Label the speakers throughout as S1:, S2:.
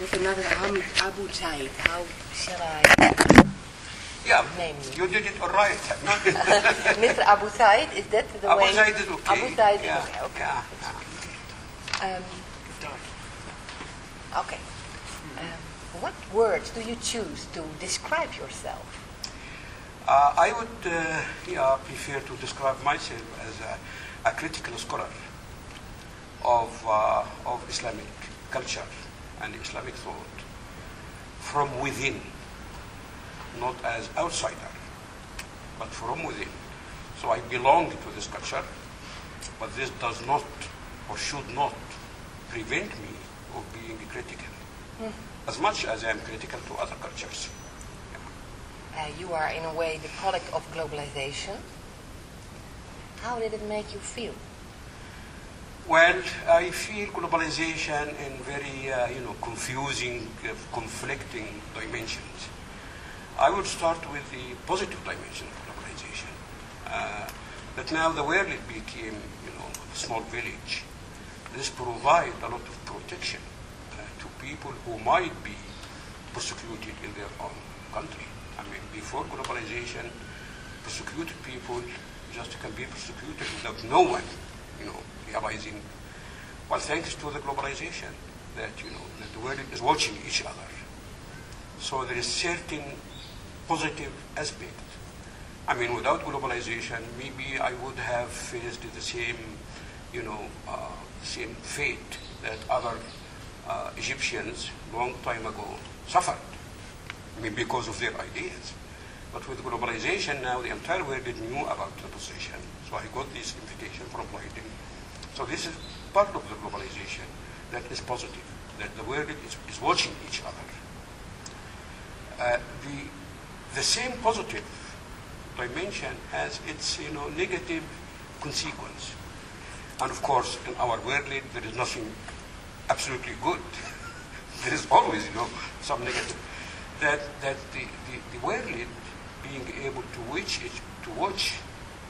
S1: With Nasr Hamid Abu Zaid, how shall I
S2: Yeah,
S1: name you?
S2: you did it all right.
S1: Mr. Abu Zaid, is that the
S2: Abu
S1: way?
S2: Zaid is okay.
S1: Abu Zaid is okay. okay.
S2: Yeah.
S1: Um, okay. Um, what words do you choose to describe yourself?
S2: Uh, I would uh, yeah, prefer to describe myself as a, a critical scholar of, uh, of Islamic culture and Islamic thought from within, not as outsider, but from within. So I belong to this culture, but this does not or should not prevent me of being critical, as much as I am critical to other cultures.
S1: Uh, you are, in a way, the product of globalization. How did it make you feel?
S2: Well, I feel globalization in very, uh, you know, confusing, uh, conflicting dimensions. I would start with the positive dimension of globalization. Uh, now the world became, you know, a small village. This provides a lot of protection uh, to people who might be persecuted in their own country. I mean, before globalization, persecuted people just can be persecuted without no one, you know, realizing. Well, thanks to the globalization, that you know that the world is watching each other. So there is certain positive aspect. I mean, without globalization, maybe I would have faced the same, you know, uh, same fate that other uh, Egyptians long time ago suffered. I mean, because of their ideas. But with globalization now, the entire world knew about the position. So I got this invitation from Leiden. So this is part of the globalization that is positive, that the world is, is watching each other. Uh, the, the same positive dimension has its, you know, negative consequence. And of course, in our world, there is nothing absolutely good. there is always, you know, some negative that that the, the, the world being able to watch it, to watch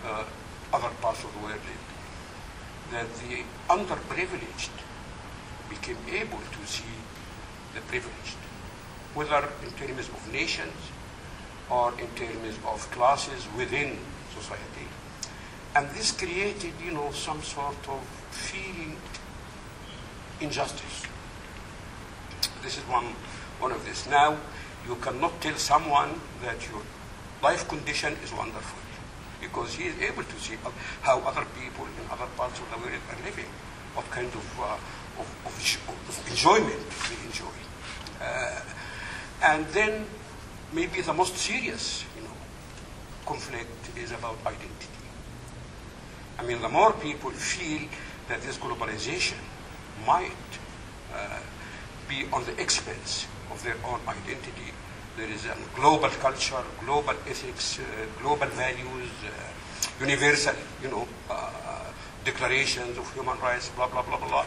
S2: uh, other parts of the world, that the underprivileged became able to see the privileged, whether in terms of nations or in terms of classes within society. And this created, you know, some sort of feeling injustice. This is one, one of this. Now, you cannot tell someone that your life condition is wonderful because he is able to see how other people in other parts of the world are living, what kind of, uh, of, of, of, enjoyment they enjoy. Uh, and then maybe the most serious you know, conflict is about identity. I mean, the more people feel that this globalization might uh, be on the expense of their own identity. There is a global culture, global ethics, uh, global values, uh, universal, you know, uh, declarations of human rights, blah, blah, blah, blah.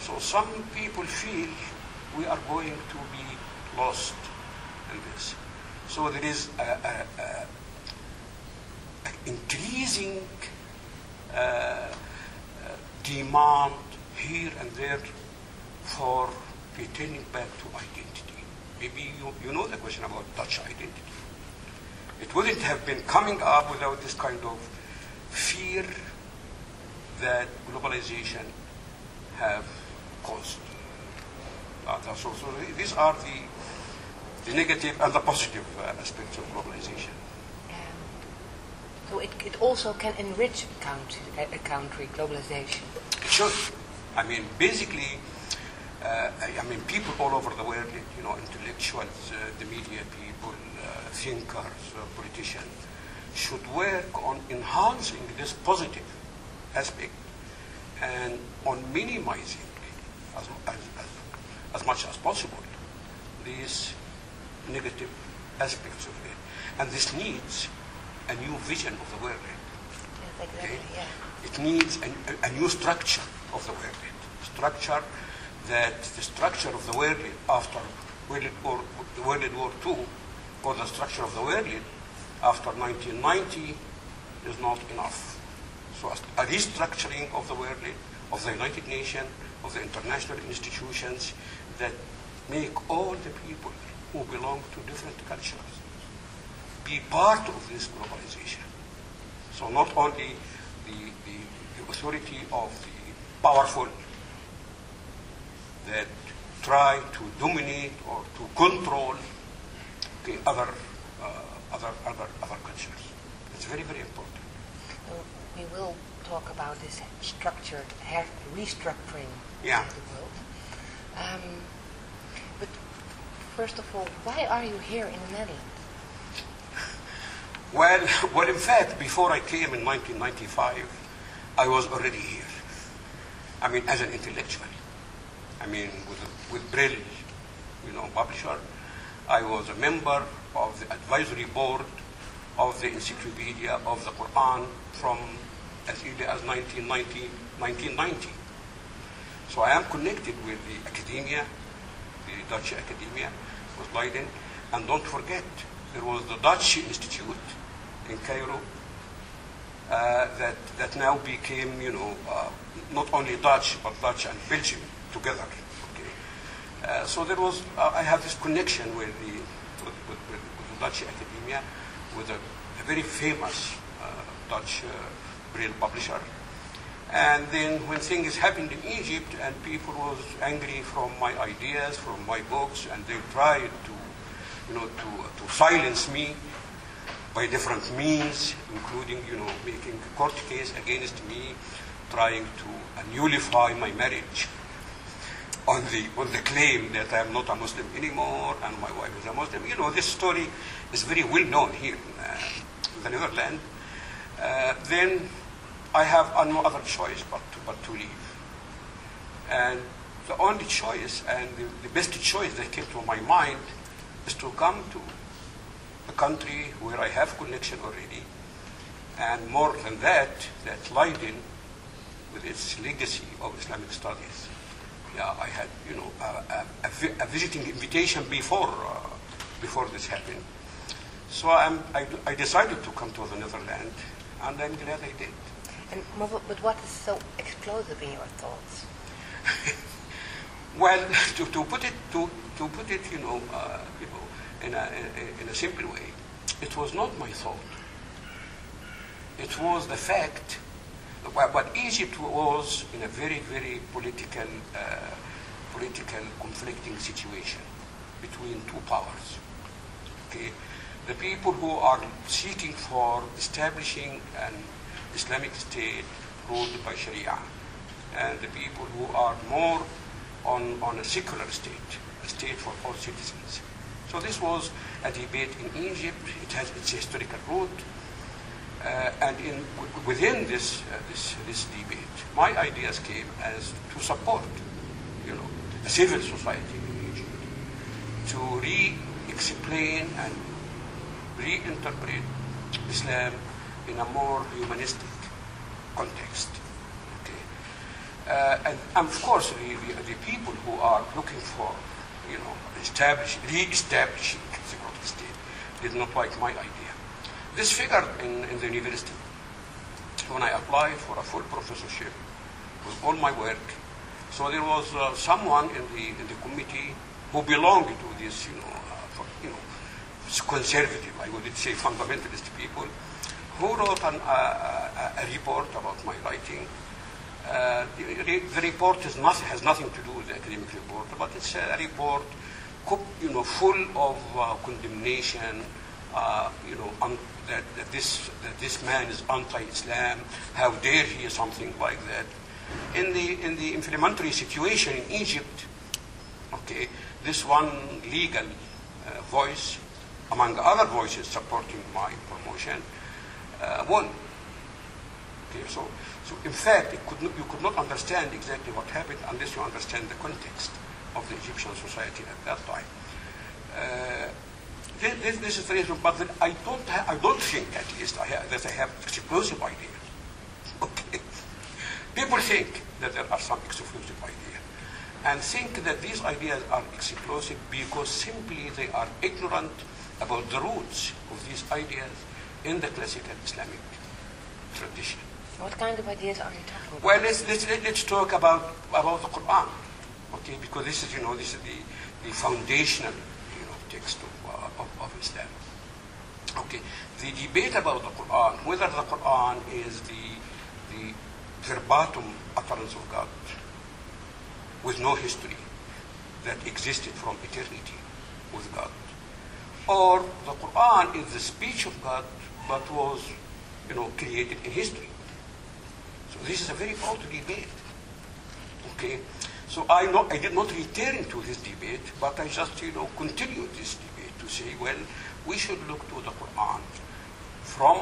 S2: So some people feel we are going to be lost in this. So there is a, a, a increasing uh, demand here and there for returning back to identity. Maybe you, you know the question about Dutch identity. It wouldn't have been coming up without this kind of fear that globalization have caused. Uh, so, so these are the, the negative and the positive uh, aspects of globalization.
S1: So it, it also can enrich a country, a country, globalization.
S2: It should. I mean, basically, uh, I, mean, people all over the world, you know, intellectuals, uh, the media people, uh, thinkers, uh, politicians, should work on enhancing this positive aspect and on minimizing as, as, as, as much as possible these negative aspects of it. And this needs a new vision of the world.
S1: Yes, exactly,
S2: Okay.
S1: yeah.
S2: It needs a, a new structure of the world. Structure that the structure of the world after World War, World War II, or the structure of the world after 1990 is not enough. So a restructuring of the world, of the United Nations, of the international institutions that make all the people who belong to different cultures be part of this globalization. So not only the, the, the authority of the powerful that try to dominate or to control okay, other, uh, other, other, other cultures. It's very, very important.
S1: Well, we will talk about this structured restructuring
S2: Yeah.
S1: of the world. Um, but first of all, why are you here in the Netherlands?
S2: Well, well, in fact, before I came in 1995, I was already here. I mean, as an intellectual. I mean, with, with Brill, you know, publisher, I was a member of the advisory board of the Encyclopedia of the Quran from as early as 1990, 1990. So I am connected with the academia, the Dutch academia, with Leiden. And don't forget, there was the Dutch Institute in Cairo uh, that, that now became, you know, uh, not only Dutch, but Dutch and Belgium together. Okay? Uh, so there was, uh, I have this connection with the, with, with, with, the Dutch academia, with a, a very famous uh, Dutch Brill publisher. And then when things happened in Egypt and people was angry from my ideas, from my books, and they tried to, you know, to, to silence me by different means, including, you know, making a court case against me, trying to nullify my marriage on the, on the claim that I'm not a Muslim anymore and my wife is a Muslim. You know, this story is very well known here in, uh, the Netherlands. Uh, then I have no other choice but to, but to leave. And the only choice and the, the best choice that came to my mind is to come to a country where I have connection already, and more than that, that Leiden, with its legacy of Islamic studies, yeah, I had you know a, a, a visiting invitation before uh, before this happened. So I'm, I, I decided to come to the Netherlands, and I'm glad I did.
S1: And but but what is so explosive in your thoughts?
S2: Well, to, to put it to, to put it, you know, uh, you know, in a, in a simple way, it was not my thought. It was the fact. But Egypt was in a very, very political, uh, political conflicting situation between two powers. Okay, the people who are seeking for establishing an Islamic state ruled by Sharia, and the people who are more on, on a secular state, a state for all citizens. So this was a debate in Egypt. It has its historical root. Uh, and in, within this, uh, this, this debate, my ideas came as to support, you know, a civil society in Egypt, to re-explain and reinterpret Islam in a more humanistic context. Okay? Uh, and, and of course, the, the, the people who are looking for, you know, establish, re-establishing the state did not like my idea. This figure in, in the university when I applied for a full professorship with all my work. So there was uh, someone in the, in the committee who belonged to this, you know, uh, for, you know, conservative, I would say fundamentalist people, who wrote an, uh, a, a report about my writing. Uh, the, the report is not, has nothing to do with the academic report, but it's a report, you know, full of uh, condemnation, uh, you know, un- that, that this that this man is anti-Islam. How dare he something like that? In the in the implementary situation in Egypt, okay, this one legal uh, voice, among other voices supporting my promotion, uh, won. Okay, so, so in fact, could not, you could not understand exactly what happened unless you understand the context of the Egyptian society at that time. Uh, this, this, is the reason, but then I don't, ha- I don't think, at least, I ha- that I have explosive ideas. Okay. People think that there are some explosive ideas, and think that these ideas are explosive because simply they are ignorant about the roots of these ideas in the classical Islamic tradition.
S1: What kind of ideas are you talking about?
S2: Well, let's, let's, let's talk about, about the Quran, okay? Because this is, you know, this is the, the foundational you know, text Islam. Okay, the debate about the Quran, whether the Quran is the, the verbatim utterance of God with no history that existed from eternity with God, or the Quran is the speech of God but was, you know, created in history. So this is a very old debate. Okay, so I, not, I did not return to this debate, but I just, you know, continued this debate say, well, we should look to the Quran from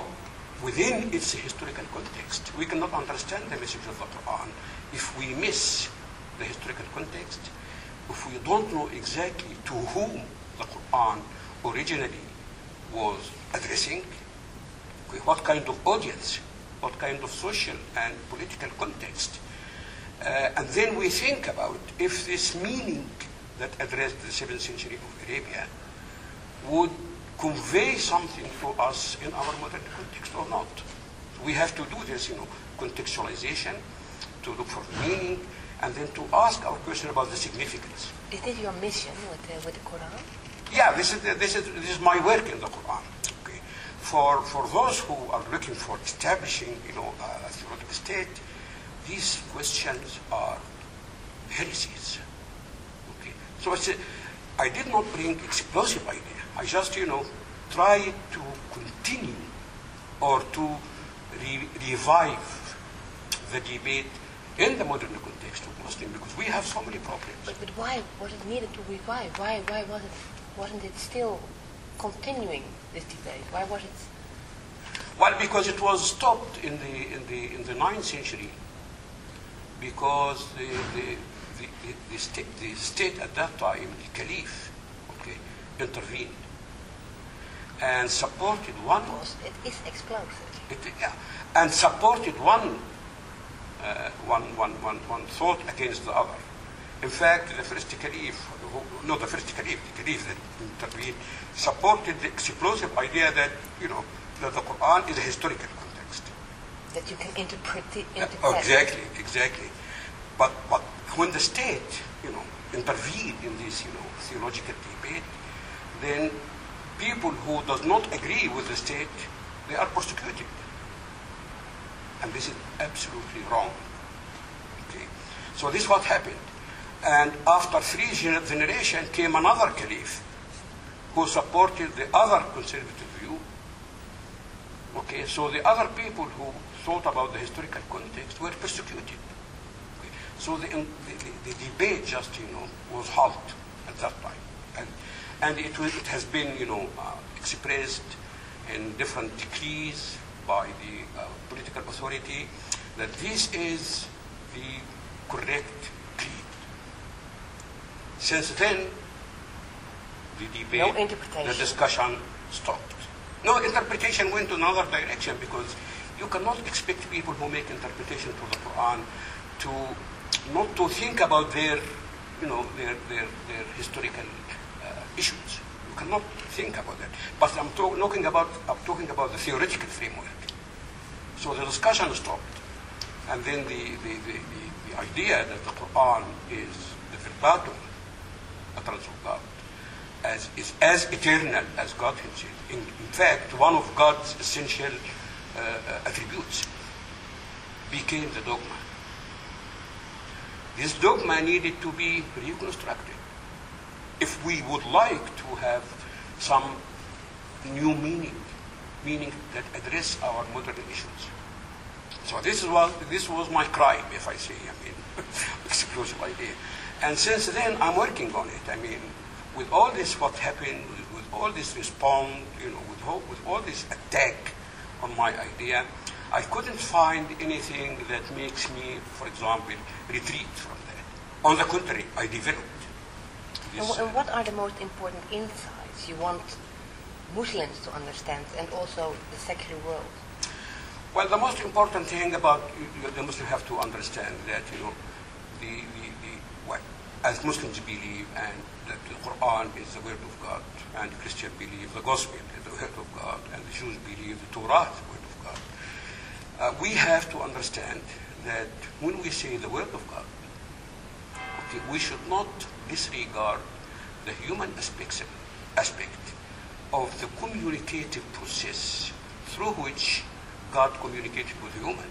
S2: within its historical context. We cannot understand the message of the Quran if we miss the historical context, if we don't know exactly to whom the Quran originally was addressing, what kind of audience, what kind of social and political context. Uh, and then we think about if this meaning that addressed the 7th century of Arabia would convey something to us in our modern context or not. We have to do this, you know, contextualization, to look for meaning, and then to ask our question about the significance.
S1: Is this your mission with the, with the Quran?
S2: Yeah, this is, this is, this is my work in the Quran. Okay. For, for those who are looking for establishing, you know, a theological state, these questions are heresies. Okay. So I said, I did not bring explosive idea. I just, you know, try to continue or to re- revive the debate in the modern context of Muslim because we have so many problems.
S1: But, but why was it needed to revive? Why, why was it, wasn't it still continuing this debate? Why was it?
S2: Well, because it was stopped in the in the in the ninth century. Because the the the, the, the, state, the state at that time, the caliph, okay, intervened and supported one.
S1: It is explosive.
S2: It, yeah, and supported one, uh, one, one, one, one thought against the other. In fact, the first caliph, who, not the first caliph, the caliph that intervened, supported the explosive idea that, you know, that the Quran is a historical context.
S1: That you can interpret it.
S2: Uh, exactly, exactly. But, but when the state, you know, intervened in this, you know, theological debate, then people who does not agree with the state, they are persecuted. And this is absolutely wrong. Okay. So this is what happened. And after three gener- generations came another caliph who supported the other conservative view. Okay, so the other people who thought about the historical context were persecuted. Okay. So the, the, the, the debate just, you know, was halt at that time. And, it, was, it has been, you know, uh, expressed in different decrees by the uh, political authority that this is the correct creed. Since then, the debate,
S1: No
S2: the discussion stopped. No interpretation went to another direction because you cannot expect people who make interpretation to the Quran to not to think about their, you know, their their, their historical issues. You cannot think about that. But I'm talking about I'm talking about the theoretical framework. So the discussion stopped, and then the the, the, the, the idea that the Quran is the verbatim utterance of God as, is as eternal as God Himself. In, in fact, one of God's essential uh, uh, attributes became the dogma. This dogma needed to be reconstructed. If we would like to have some new meaning, meaning that address our modern issues. So this is what this was my crime, if I say, I mean, exclusive idea. And since then, I'm working on it. I mean, with all this, what happened, with, with all this response, you know, with all, with all this attack on my idea, I couldn't find anything that makes me, for example, retreat from that. On the contrary, I developed
S1: And, wh- and what are the most important insights you want Muslims to understand and also the secular world?
S2: Well, the most important thing about the Muslim have to understand that you know the, the, the what as Muslims believe and that the Quran is the word of God and Christians believe the gospel is the word of God and the Jews believe the Torah is the word of God. Uh, we have to understand that when we say the word of God, we should not disregard the human aspects, aspect of the communicative process through which God communicated with human.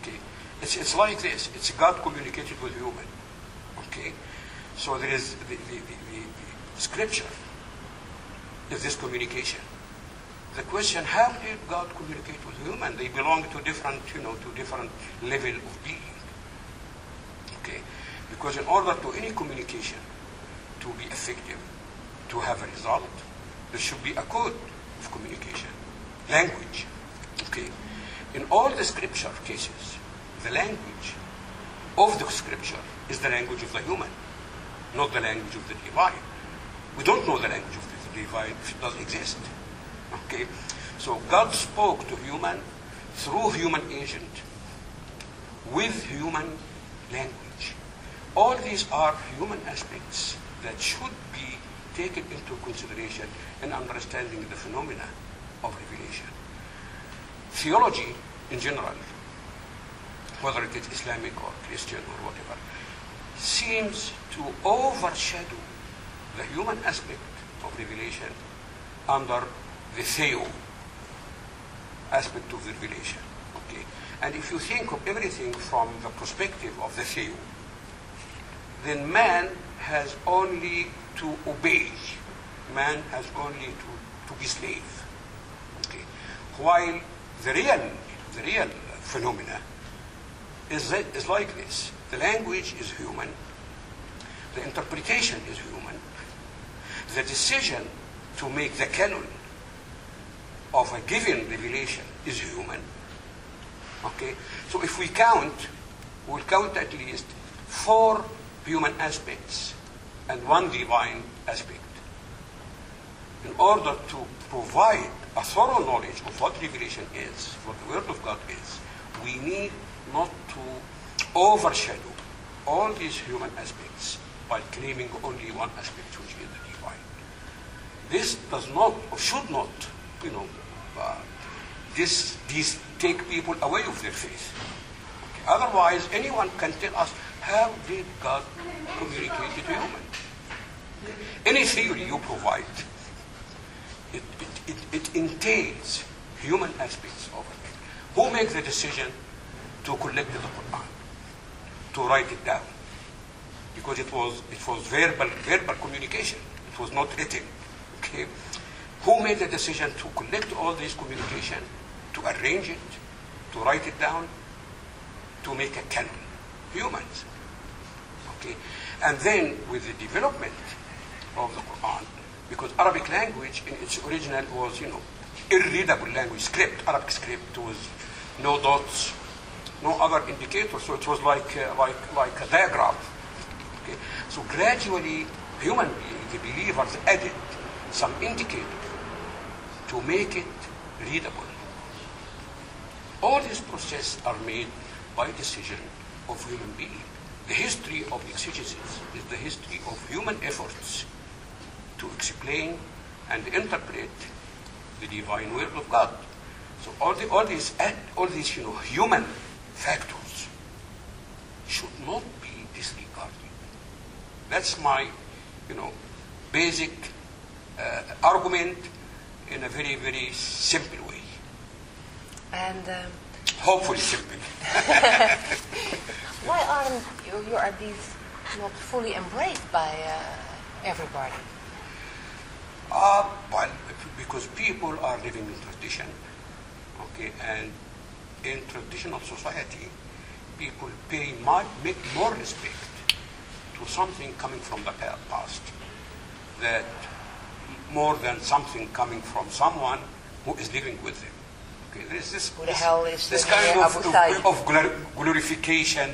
S2: Okay, it's, it's like this. It's God communicated with human. Okay, so there is the, the, the, the, scripture is this communication. The question, how did God communicate with human? They belong to different, you know, to different level of being. Because in order to any communication to be effective, to have a result, there should be a code of communication, language. Okay, in all the scripture cases, the language of the scripture is the language of the human, not the language of the divine. We don't know the language of the divine if it does exist. Okay, so God spoke to human through human agent with human language. All these are human aspects that should be taken into consideration in understanding the phenomena of revelation. Theology in general, whether it is Islamic or Christian or whatever, seems to overshadow the human aspect of revelation under the theo aspect of the revelation. Okay? And if you think of everything from the perspective of the theo, then man has only to obey. Man has only to, to be slave. Okay? While the real, the real phenomena is, that, is like this. The language is human. The interpretation is human. The decision to make the canon of a given revelation is human. Okay? So if we count, we'll count at least four human aspects and one divine aspect. In order to provide a thorough knowledge of what revelation is, what the Word of God is, we need not to overshadow all these human aspects by claiming only one aspect, which is the divine. This does not, or should not, you know, uh, this, these take people away of their faith. Okay. Otherwise, anyone can tell us how did God communicate to human. Any theory you provide, it, it, it, it entails human aspects of it. Who makes the decision to collect the Quran, to write it down? Because it was, it was verbal, verbal communication. It was not written. Okay? Who made the decision to collect all this communication, to arrange it, to write it down, to make a canon? Humans. And then with the development of the Quran, because Arabic language in its original was, you know, irreadable language, script, Arabic script was no dots, no other indicator, so it was like, uh, like, like a diagram. Okay? So gradually, human beings, the believers, added some indicator to make it readable. All these processes are made by decision of human being. The history of exegesis is the history of human efforts to explain and interpret the divine will of God. So all, the, all these all these you know human factors should not be disregarded. That's my you know basic uh, argument in a very very simple way.
S1: And um,
S2: Hopefully simple.
S1: why aren't you, you are these not fully embraced by uh, everybody?
S2: Uh, well, because people are living in tradition, okay, and in traditional society, people pay more, make more respect to something coming from the past, that more than something coming from someone who is living with them. There's this,
S1: Who the
S2: this,
S1: hell is
S2: this kind of, of, of glorification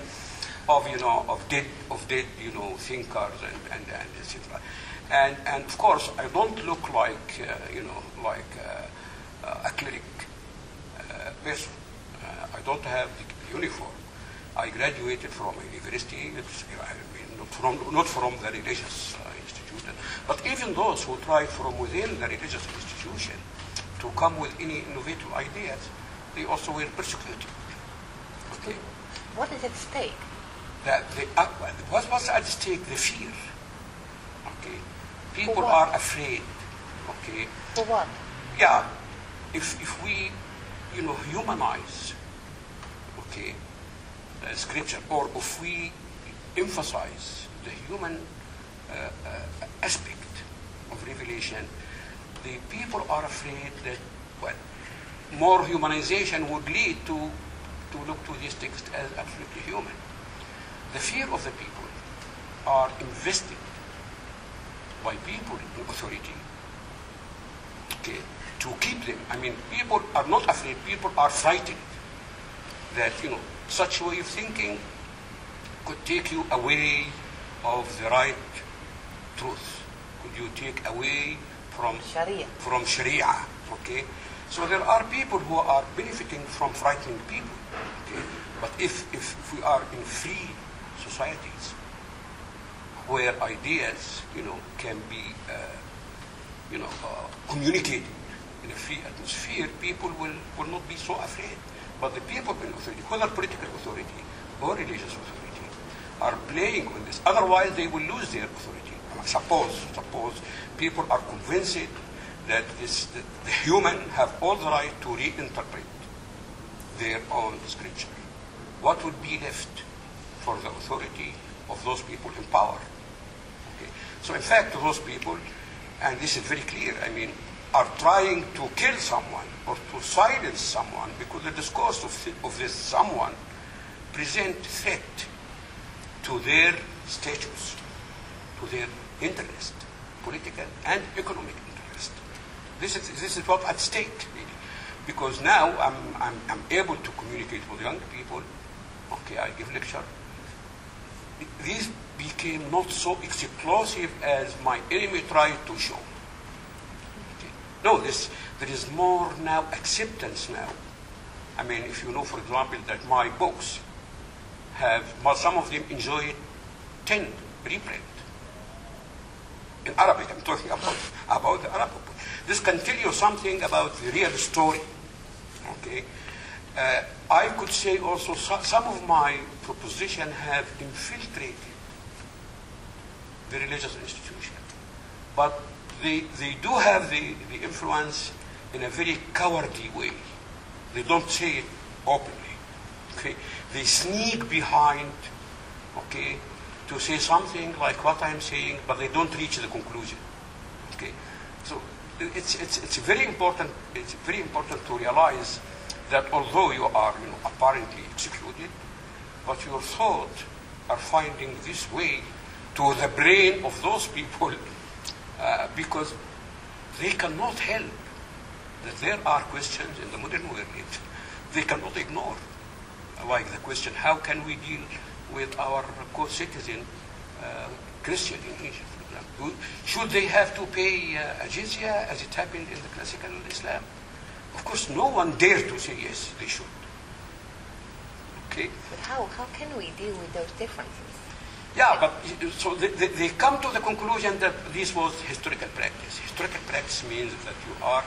S2: of you know of dead of dead you know thinkers and and, and etc. And and of course I don't look like uh, you know like uh, a cleric uh, person. Uh, I don't have the uniform. I graduated from a university. It's, I mean, not from not from the religious uh, institution, but even those who try from within the religious institution to come with any innovative ideas, they also were persecuted. Okay
S1: What is at stake?
S2: that the, uh, what was at stake? The fear. Okay, People are afraid. Okay.
S1: For what?
S2: Yeah. If if we, you know, humanize, okay, uh, scripture, or if we emphasize the human uh, uh, aspect of revelation, the people are afraid that well, more humanization would lead to to look to this text as absolutely human. The fear of the people are invested by people in authority okay, to keep them. I mean, people are not afraid, people are frightened that, you know, such way of thinking could take you away of the right truth. Could you take away from
S1: Sharia.
S2: from Sharia. Okay, so there are people who are benefiting from frightening people. Okay, but if if we are in free societies where ideas, you know, can be, uh, you know, uh, communicated in a free atmosphere, people will will not be so afraid. But the people in authority, whether political authority or religious authority, are playing on this. Otherwise, they will lose their authority. Suppose, suppose people are convinced that this, that the human have all the right to reinterpret their own scripture. What would be left for the authority of those people in power? Okay. So in fact, those people, and this is very clear, I mean, are trying to kill someone or to silence someone because the discourse of, th- of this someone present threat to their status, to their interest, political and economic interest. This is, this is what at stake, really. Because now I'm, I'm, I'm able to communicate with young people. Okay, I give lecture. These became not so explosive as my enemy tried to show. Okay. No, this, there is more now acceptance now. I mean, if you know, for example, that my books have, some of them enjoy 10 reprint. In Arabic, I'm talking about, about the book. This can tell you something about the real story. Okay? Uh, I could say also so, some of my proposition have infiltrated the religious institution. But they, they do have the, the influence in a very cowardly way. They don't say it openly. Okay? They sneak behind, okay, to say something like what I'm saying, but they don't reach the conclusion. Okay? So it's, it's, it's very important, it's very important to realize that although you are you know, apparently excluded, but your thoughts are finding this way to the brain of those people uh, because they cannot help that there are questions in the modern world they cannot ignore. Like the question, how can we deal with our co-citizen uh, Christian in Egypt, for example? Should they have to pay uh, a jizya as it happened in the classical Islam? Of course, no one dare to say yes, they should. Okay?
S1: But how, how can we deal with those differences?
S2: Yeah, but so they, they, they come to the conclusion that this was historical practice. Historical practice means that you are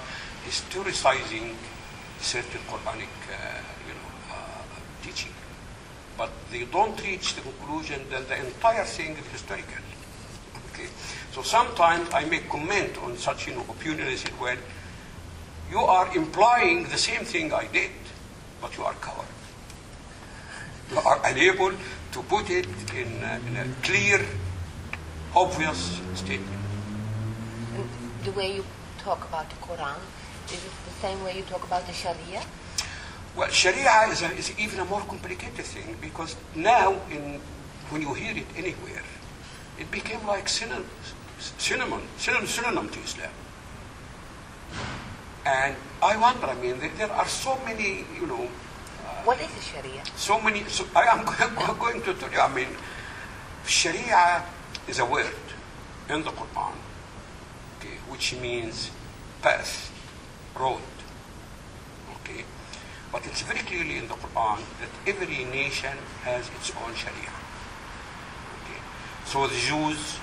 S2: historicizing certain Quranic, uh, you know, uh, teaching, but they don't reach the conclusion that the entire thing is historical. Okay, so sometimes I make comment on such you know opinion. I said, well, you are implying the same thing I did, but you are coward. You are unable to put it in a, in a clear, obvious statement.
S1: The way you talk about the Quran, is it the same way you talk about the Sharia?
S2: Well, Sharia is, a, is even a more complicated thing because now, in, when you hear it anywhere, it became like synonym, synonym, synonym, synonym to Islam. And I wonder, I mean, there, are so many, you know,
S1: What is Sharia?
S2: so many, so I am going to tell you, I mean, Sharia is a word in the Quran, okay, which means path, road. But it's very clearly in the Quran that every nation has its own Sharia. Okay. So the Jews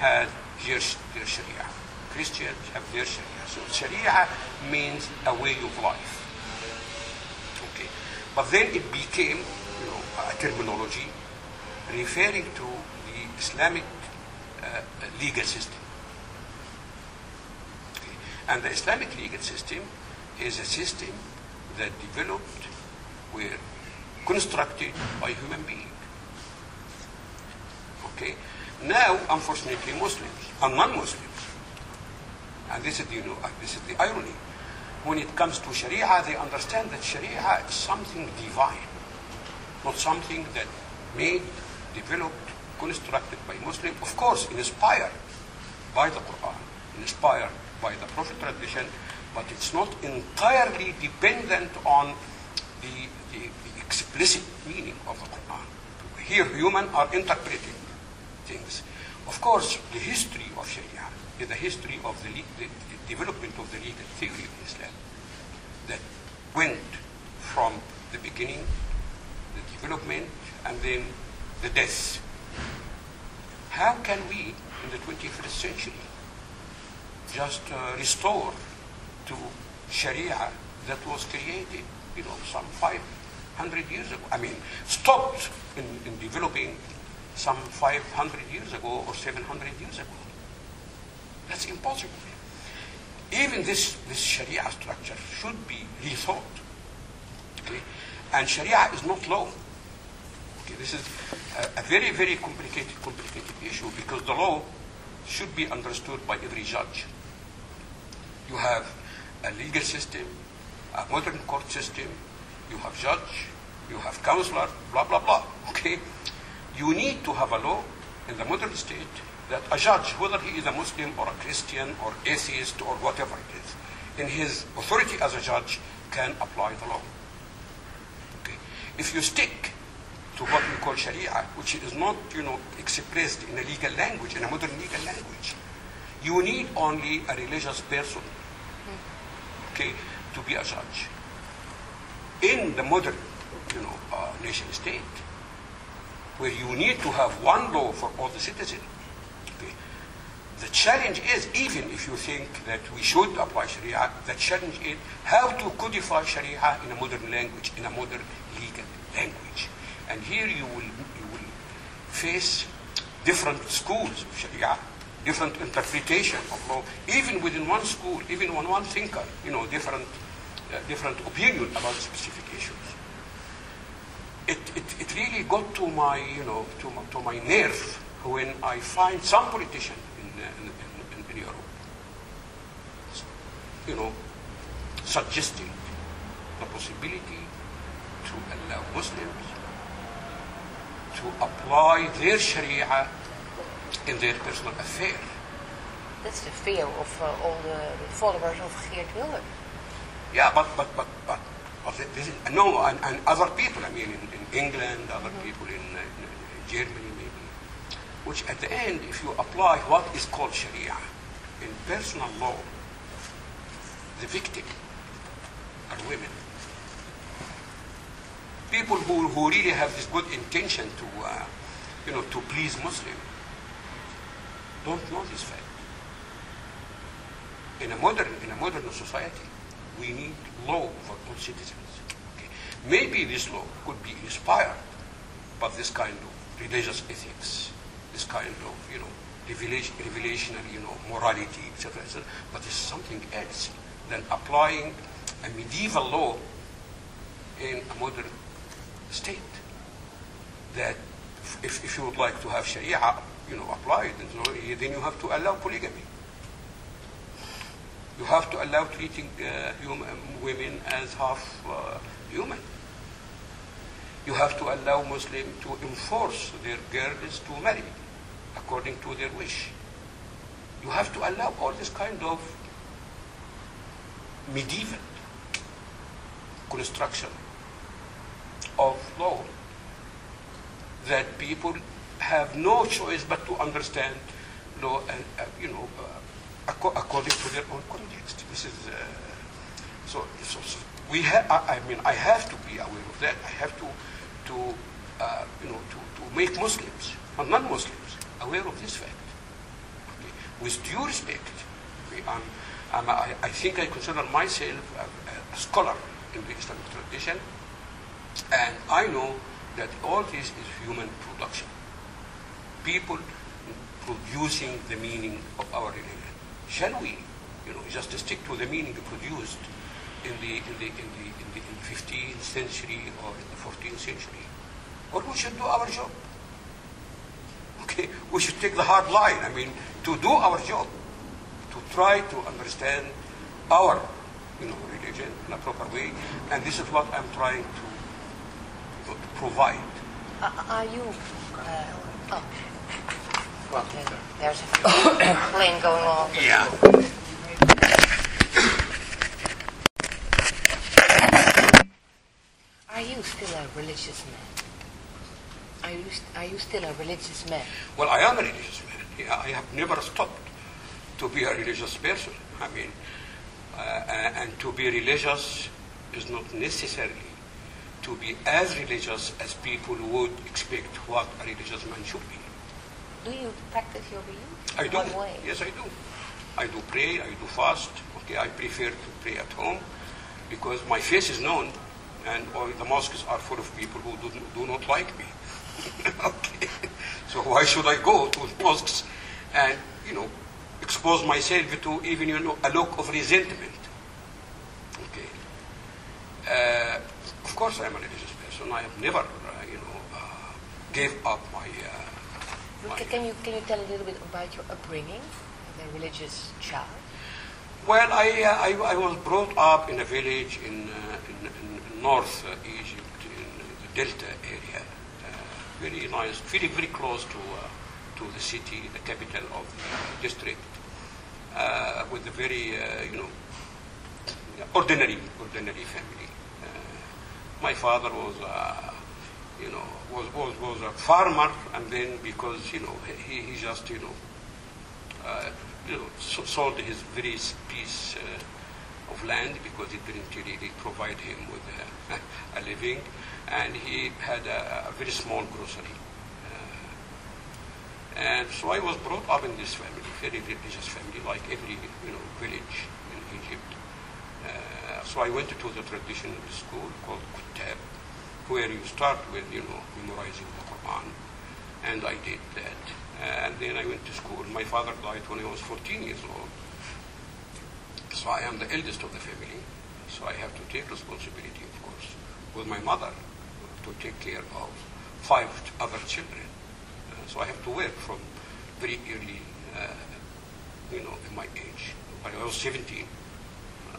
S2: had their, their Sharia. Christians have their Sharia. So Sharia means a way of life. Okay. But then it became, you know, a terminology referring to the Islamic uh, legal system. Okay. And the Islamic legal system is a system that developed, were constructed by human beings. Okay? Now, unfortunately, Muslims and non-Muslims, and this is, you know, uh, this is the irony, when it comes to Sharia, they understand that Sharia is something divine, not something that made, developed, constructed by Muslims, of course, inspired by the Quran, inspired by the Prophet tradition, but it's not entirely dependent on the, the, the explicit meaning of the Quran. Here, humans are interpreting things. Of course, the history of Sharia is the history of the, the, the development of the legal theory of Islam that went from the beginning, the development, and then the death. How can we, in the 21st century, just uh, restore to Sharia that was created, you know, some 500 years ago? I mean, stopped in, in developing some 500 years ago or 700 years ago. That's impossible. Even this, this Sharia structure should be rethought. Okay? And Sharia is not law. Okay, this is a, a very, very complicated, complicated issue because the law should be understood by every judge. You have a legal system, a modern court system, you have judge, you have counselor, blah, blah, blah. Okay? You need to have a law in the modern state that a judge, whether he is a Muslim or a Christian or atheist or whatever it is, in his authority as a judge, can apply the law. Okay? If you stick to what we call Sharia, which is not, you know, expressed in a legal language, in a modern legal language, you need only a religious person, to be a judge. In the modern, you know, uh, nation state, where you need to have one law for all the citizens, okay, the challenge is, even if you think that we should apply Sharia, the challenge is how to codify Sharia in a modern language, in a modern legal language. And here you will, you will face different schools of Sharia, different interpretation of law, even within one school, even one, one thinker, you know, different, uh, different opinion about specific issues. It, it, it really got to my, you know, to my, to my nerve when I find some politician in, uh, in, in, in Europe, you know, suggesting the possibility to allow Muslims to apply their Sharia in their personal affair.
S1: That's the fear of uh, all the, followers of Geert Wilders.
S2: Yeah, but but but but, but this is, no, and, and other people. I mean, in, in England, other people in, uh, in Germany, maybe. Which at the end, if you apply what is called Sharia in personal law, the victim are women. People who, who really have this good intention to, uh, you know, to please Muslim, don't know this fact. In a modern, in a modern society, we need law for all citizens. Okay. Maybe this law could be inspired by this kind of religious ethics, this kind of, you know, revelation, revelational, you know, morality, etc., etc. But it's something else than applying a medieval law in a modern state. That if, if you would like to have Sharia, you know, applied, then you have to allow polygamy. You have to allow treating uh, human, women as half uh, human. You have to allow Muslims to enforce their girls to marry according to their wish. You have to allow all this kind of medieval construction of law that people have no choice but to understand law and, uh, you know, uh, acco- according to their own context. This is, uh, so, so, so we have, I, I mean, I have to be aware of that. I have to, to uh, you know, to, to make Muslims and non-Muslims aware of this fact. Okay? With due respect, okay, I'm, I'm, I, I think I consider myself a, a scholar in the Islamic tradition, and I know that all this is human production. People producing the meaning of our religion. Shall we You know, just stick to the meaning produced in the, in the, in the, in the, in the 15th century or in the 14th century. Or we should do our job. Okay, we should take the hard line. I mean, to do our job, to try to understand our, you know, religion in a proper way, and this is what I'm trying to, to provide.
S1: Are you? Uh, oh,
S3: Well,
S1: there's a plane going off.
S2: Yeah.
S1: Are you still a religious man? Are you are you still a religious man?
S2: Well, I am a religious man. Yeah, I have never stopped to be a religious person. I mean, uh, and to be religious is not necessarily to be as religious as people would expect what a religious man should be.
S1: Do you practice your?
S2: I do.
S1: Way?
S2: Yes, I do. I do pray. I do fast. Okay, I prefer to pray at home because my face is known, and all the mosques are full of people who do, do not like me. okay, so why should I go to mosques and you know expose myself to even you know a look of resentment? Okay. Uh, of course, I am a religious person. I have never, uh, you know, uh, gave up my.
S1: Can- you can you tell a little bit about your upbringing as a religious child?
S2: Well, I, uh, I, I was brought up in a village in, uh, in, in North uh, Egypt, in the Delta area. Uh, very nice, very, very close to, uh, to the city, the capital of the district, uh, with a very, you know, ordinary, ordinary family. My father was, you know, was, was, was a farmer, and then because, you know, he, he just, you know, uh, you know, so- sold his very piece uh, of land because it didn't really provide him with a, a living, and he had a, a very small grocery. Uh, and so I was brought up in this family, very religious family, like every you know village in Egypt. Uh, so I went to the traditional school called Kutab, where you start with you know memorizing the Quran, and I did that. And then I went to school. My father died when I was 14 years old. So I am the eldest of the family. So I have to take responsibility, of course, with my mother to take care of five other children. Uh, so I have to work from very early, uh, you know, in my age. When I was 17,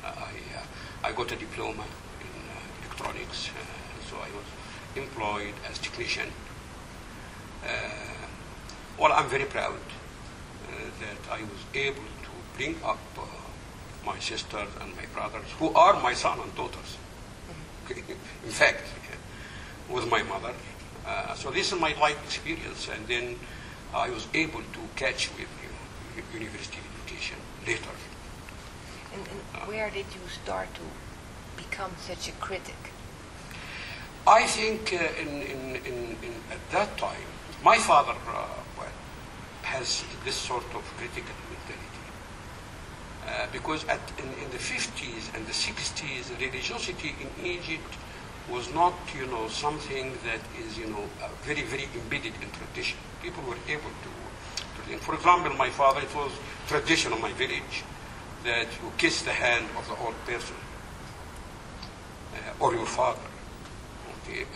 S2: uh, I, uh, I got a diploma in uh, electronics. So I was employed as technician. Uh, well, I'm very proud uh, that I was able to bring up uh, my sisters and my brothers, who are my son and daughters. In fact, with my mother. Uh, so this is my life experience, and then I was able to catch with you know, university education later.
S1: And, and where did you start to become such a critic?
S2: I think uh, in, in, in, in, at that time, my father uh, well, has this sort of critical mentality. Uh, because at, in, in the 50s and the 60s, religiosity in Egypt was not, you know, something that is, you know, very, very embedded in tradition. People were able to, to, for example, my father, it was tradition in my village that you kiss the hand of the old person uh, or your father.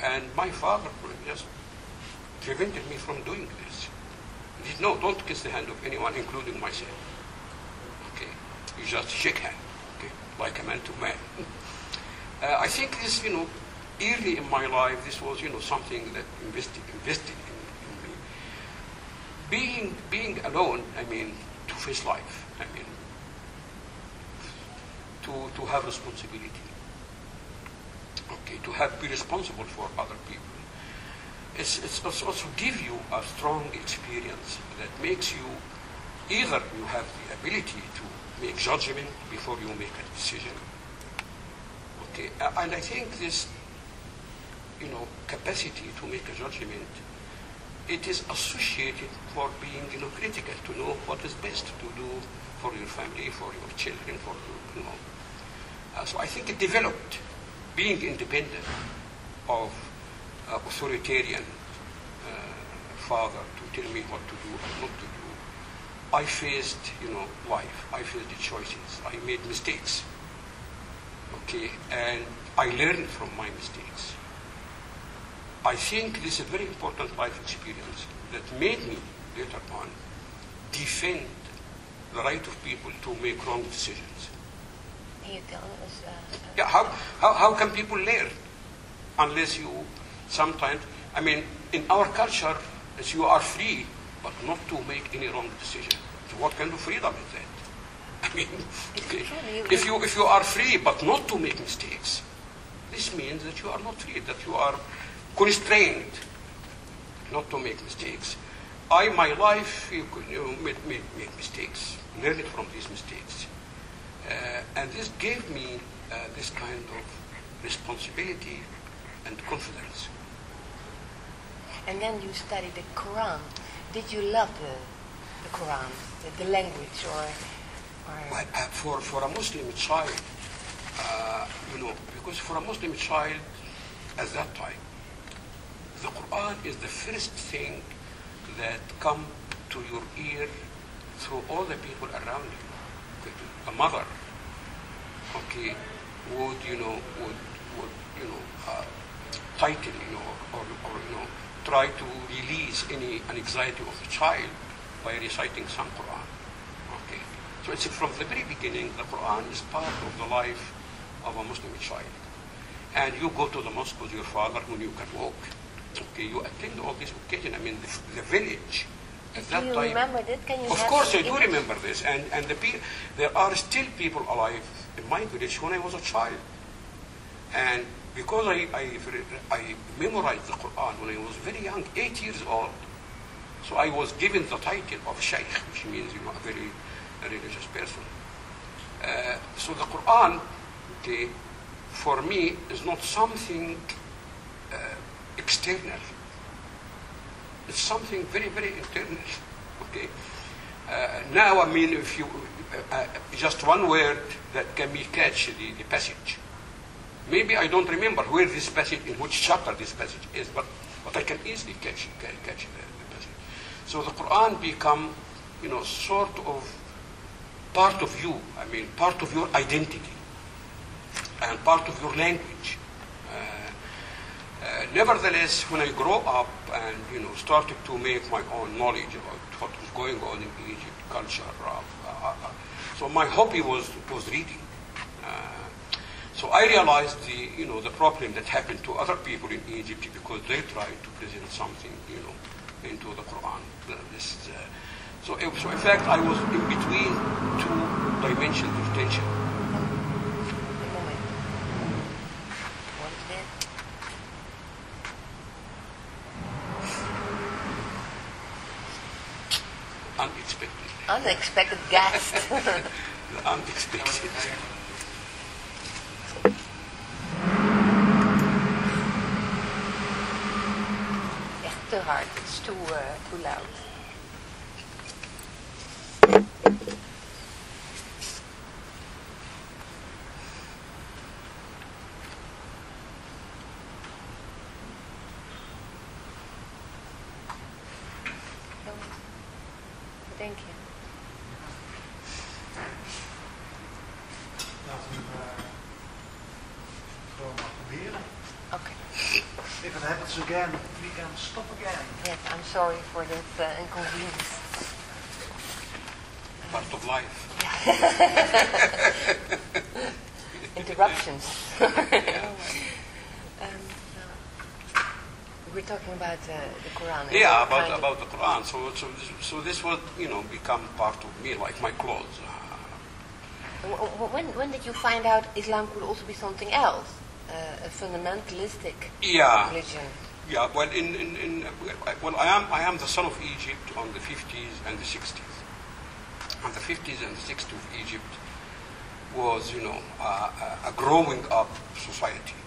S2: And my father just prevented me from doing this. He said, no, don't kiss the hand of anyone, including myself. Okay, you just shake hand, okay, like a man to man. Uh, I think this, you know, early in my life, this was, you know, something that invested, invested in, in me. Being, being alone, I mean, to face life, I mean, to, to have responsibility okay, to have be responsible for other people. It's, it's also, give you a strong experience that makes you either you have the ability to make judgment before you make a decision. Okay, and I think this, you know, capacity to make a judgment, it is associated for being, you know, critical to know what is best to do for your family, for your children, for you know. Uh, so I think it developed being independent of authoritarian uh, father to tell me what to do and not to do. I faced, you know, life. I faced the choices. I made mistakes. Okay, and I learned from my mistakes. I think this is a very important life experience that made me later on defend the right of people to make wrong decisions.
S1: Can you tell us? Uh,
S2: Yeah, how, how, how can people learn unless you sometimes, I mean, in our culture, as you are free, but not to make any wrong decision. So what kind of freedom is that? I mean, okay, if you if you are free but not to make mistakes, this means that you are not free, that you are constrained not to make mistakes. I, my life, you, could, you made, made, made mistakes, learned from these mistakes. Uh, and this gave me uh, this kind of responsibility and confidence.
S1: and then you studied the Quran. Did you love the, the Quran, the, the language, or, or
S2: Well, uh, for, for a Muslim child, uh, you know, because for a Muslim child at that time, the Quran is the first thing that come to your ear through all the people around you. A mother, okay, would you know would would you know uh, title you know or, or you know try to release any anxiety of the child by reciting some Quran. Okay, so it's from the very beginning the Quran is part of the life of a Muslim child, and you go to the mosque with your father when you can walk. Okay, you attend all these occasions. I mean, the, the village at
S1: do
S2: that
S1: you
S2: time.
S1: remember that? Can you?
S2: Of course, I do
S1: image?
S2: remember this, and and the pe- there are still people alive my village when I was a child, and because I I, I memorized the Quran when I was very young, eight years old, so I was given the title of Shaykh, which means you know a very religious person. Uh, so the Quran, for me is not something uh, external. It's something very, very internal. Okay. Uh, now, I mean, if you uh, uh, just one word that can be catch the, the passage. Maybe I don't remember where this passage, in which chapter this passage is, but, but I can easily catch catch the, the passage. So the Quran become, you know, sort of part of you. I mean, part of your identity and part of your language. Uh, uh, nevertheless, when I grow up and you know started to make my own knowledge about what was going on in Egypt, culture, uh, so my hobby was was reading. Uh, so I realized the you know the problem that happened to other people in Egypt because they tried to present something you know into the Quran. Uh, so, so in fact, I was in between two dimensions of tension. Unexpected.
S1: Guest.
S2: Unexpected.
S1: Echt te hard. It's too, uh, too loud.
S2: So so this, so this will you know become part of me, like my clothes. Uh,
S1: When, when did you find out Islam could also be something else? Uh, a fundamentalistic
S2: yeah,
S1: religion.
S2: yeah. Well, in, in, in well, I am I am the son of Egypt on the 50s and the 60s. And the 50s and the 60s of Egypt was you know uh, a growing up society,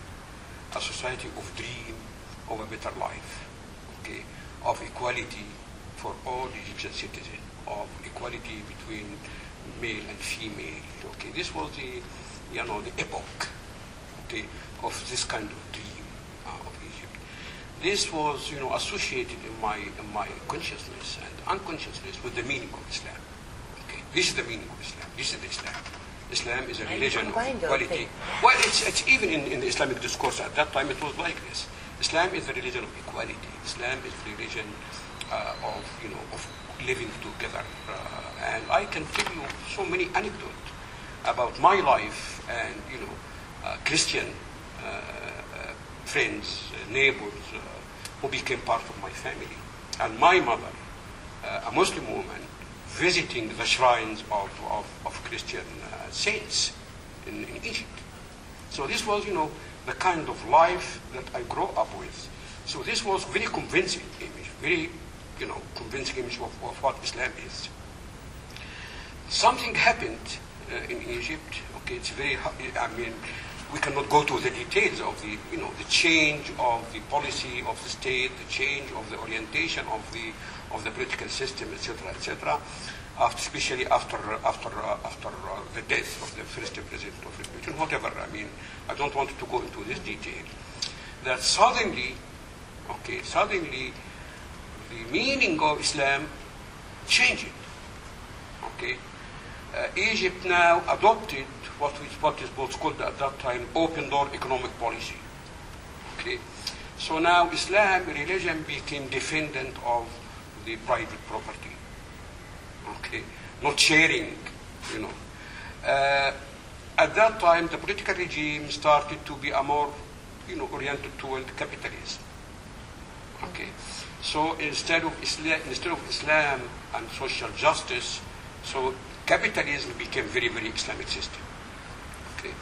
S2: a society of dream of a better life, okay, of equality for all Egyptian citizens, of equality between male and female. Okay, this was the, you know, the epoch, okay, of this kind of dream uh, of Egypt. This was, you know, associated in my in my consciousness and unconsciousness with the meaning of Islam. Okay, This is the meaning of Islam. This is the Islam. Islam is a religion of equality. Well, it's, it's even in, in the Islamic discourse at that time it was like this. Islam is the religion of equality. Islam is the religion uh, of you know of living together. Uh, and I can tell you so many anecdotes about my life and you know uh, Christian uh, uh, friends, uh, neighbors who became part of my family, and my mother, a Muslim woman, visiting the shrines of, of, of Christian saints in, in Egypt. So this was, you know, the kind of life that I grew up with. So this was very convincing image, very, you know, convincing image of, of what Islam is. Something happened uh, in Egypt. Okay, it's very. I mean, we cannot go to the details of the, you know, the change of the policy of the state, the change of the orientation of the of the political system, etc., etc. After, especially after after uh, after uh, the death of the first president of region, whatever. I mean, I don't want to go into this detail. That suddenly, okay, suddenly, the meaning of Islam changed. Okay, uh, Egypt now adopted what is what is what's called at that time open door economic policy. Okay, so now Islam religion became defendant of the private property. Okay, not sharing, you know. Uh, at that time, the political regime started to be a more, you know, oriented toward capitalism. Okay, so instead of Islam, instead of Islam and social justice, so capitalism became very, very Islamic system. Okay,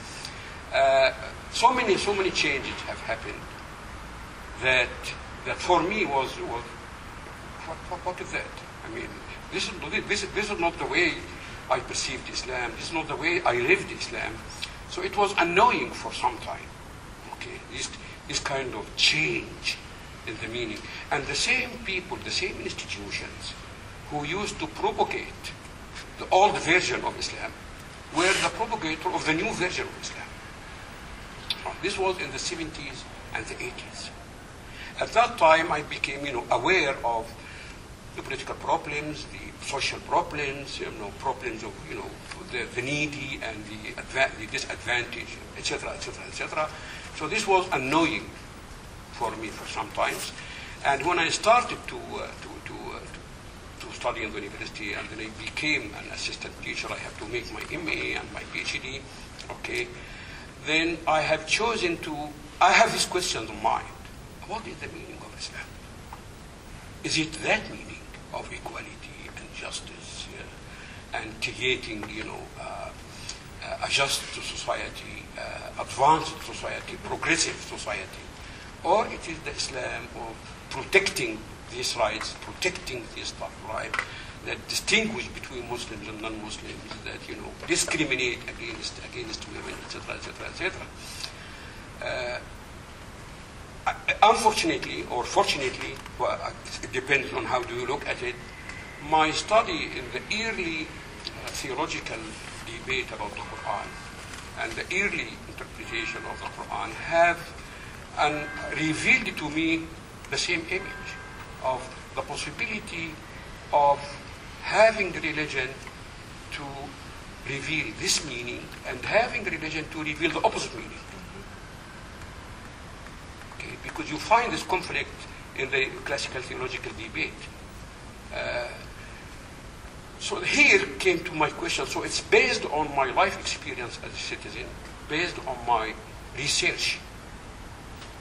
S2: uh, so many, so many changes have happened that that for me was was what, what, what is that? I mean, this is, this, is- this is not the way I perceived Islam. This is not the way I lived Islam. So it was annoying for some time. Okay, this, this kind of change in the meaning. And the same people, the same institutions who used to propagate the old version of Islam were the propagator of the new version of Islam. This was in the 70s and the 80s. At that time, I became, you know, aware of the political problems, the social problems, you know, problems of, you know, the, the needy and the, the disadvantaged, etc., etc., etc. So this was annoying for me for some times. And when I started to, uh, to, to, uh, to, study in the university and then I became an assistant teacher, I have to make my MA and my PhD, okay, then I have chosen to, I have these questions in mind. What is the meaning of Islam? Is it that meaning of equality and justice yeah, and creating, you know, uh, uh, a just society, uh, advanced society, progressive society? Or it is the Islam of protecting these rights, protecting this stuff, right? That distinguish between Muslims and non-Muslims, that, you know, discriminate against, against women, etc., etc., etc. Uh, unfortunately or fortunately, well, it depends on how do you look at it, my study in the early uh, theological debate about the Quran and the early interpretation of the Quran have and revealed to me the same image of the possibility of having the religion to reveal this meaning and having the religion to reveal the opposite meaning. Okay, because you find this conflict in the classical theological debate. Uh, so here came to my question. So it's based on my life experience as a citizen, based on my research,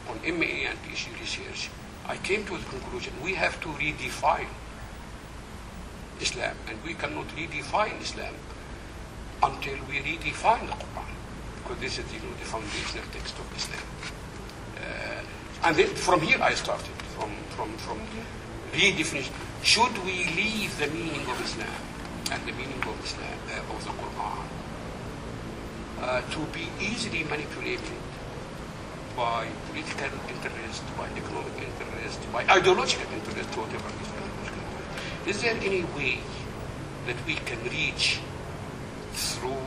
S2: on MA and PhD research. I came to the conclusion we have to redefine Islam, and we cannot redefine Islam until we redefine the Quran, because this is you know, the foundational text of Islam. Uh, and then from here I started, from, from, from redefinition. Should we leave the meaning of Islam and the meaning of Islam, uh, of the Quran, uh, to be easily manipulated by political interest, by economic interest, by ideological interest, whatever is ideological interest? Is there any way that we can reach through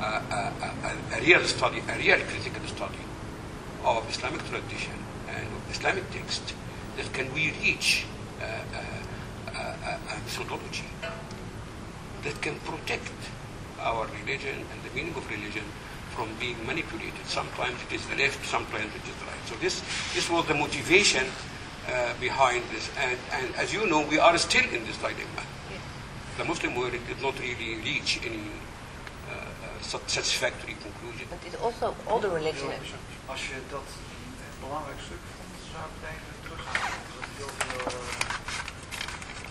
S2: a, a, a, a real study, a real critical study of Islamic tradition and of Islamic text, that can we reach uh, uh, a, a, a methodology that can protect our religion and the meaning of religion from being manipulated. Sometimes it is the left, sometimes it is the right. So this, this was the motivation uh, behind this. And, and as you know, we are still in this dilemma.
S1: Yes.
S2: The Muslim world did not really reach any uh, uh, satisfactory conclusion.
S1: But it's also all the religion.
S3: Als je dat een belangrijk stuk vond, zou ik het even teruggaan. Dat is heel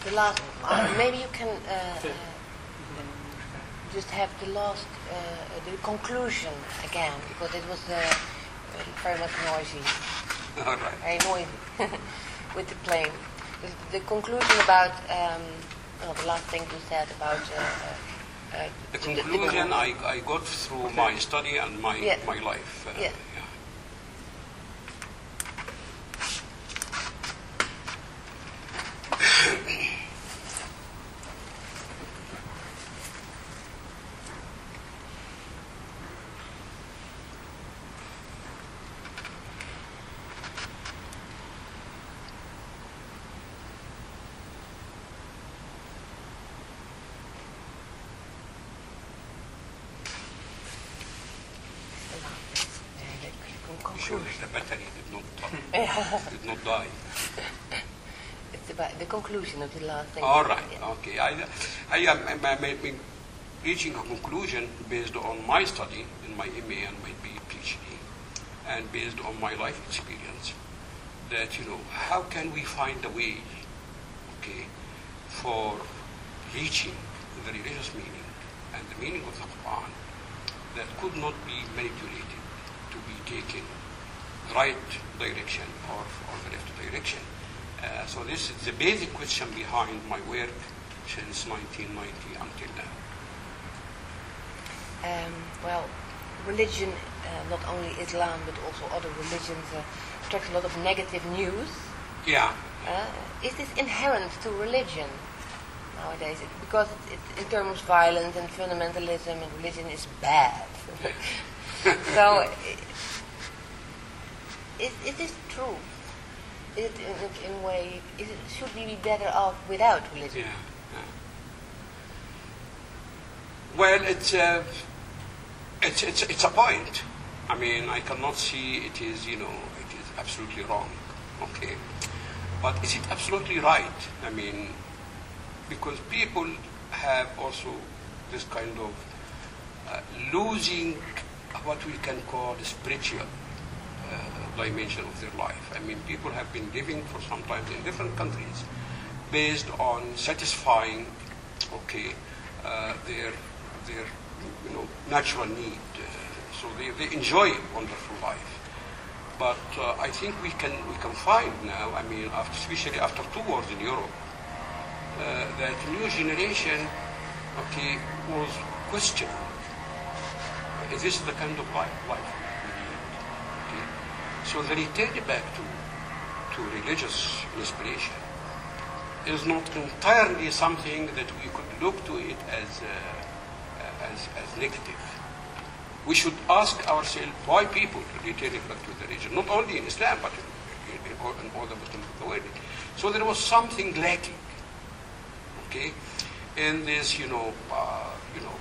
S1: The last, uh, maybe you can uh, uh, just have the last, uh, the conclusion again, because it was uh, very much noisy,
S2: All right.
S1: very noisy with the plane. The, the conclusion about, um, well, the last thing you said about. Uh, uh, uh,
S2: The conclusion I, I got through my study and my, my life. uh,
S1: Yeah.
S2: yeah.
S1: the last thing. Uh, the con-
S2: Be sure
S1: conclusion.
S2: that the battery did not, did not die.
S1: It's about the conclusion of the last thing.
S2: All right.
S1: Yeah.
S2: Okay. I, I am I'm reaching a conclusion based on my study in my MA and my PhD, and based on my life experience, that you know how can we find a way, okay, for reaching the religious meaning and the meaning of the Quran that could not be manipulated to be taken right direction or, or the left direction. Uh, so this is the basic question behind my work since 1990 until now.
S1: Um, well, religion, uh, not only Islam but also other religions, uh, attracts a lot of negative news.
S2: Yeah,
S1: Uh, is this inherent to religion nowadays? It- Because it, it, in terms of violence and fundamentalism, and religion is bad. so, is, is this true? It in, in way? It, should we be better off without religion?
S2: yeah. yeah. Well, it's, uh, it's, it's, it's a point. I mean, I cannot see it is, you know, it is absolutely wrong. Okay. But is it absolutely right? I mean, because people have also this kind of uh, losing what we can call the spiritual dimension of their life. I mean, people have been living for some time in different countries based on satisfying, okay, uh, their their you know natural need. Uh, so they, they enjoy a wonderful life. But uh, I think we can we can find now. I mean, after, especially after two wars in Europe, uh, that new generation, okay, was questioning. Is this the kind of life, life? So the return back to to religious inspiration is not entirely something that we could look to it as uh, as, as negative. We should ask ourselves why people returning back to the religion, not only in Islam but in, in, all, in all the Muslim of the world. So there was something lacking, okay, in this, you know, uh, you know,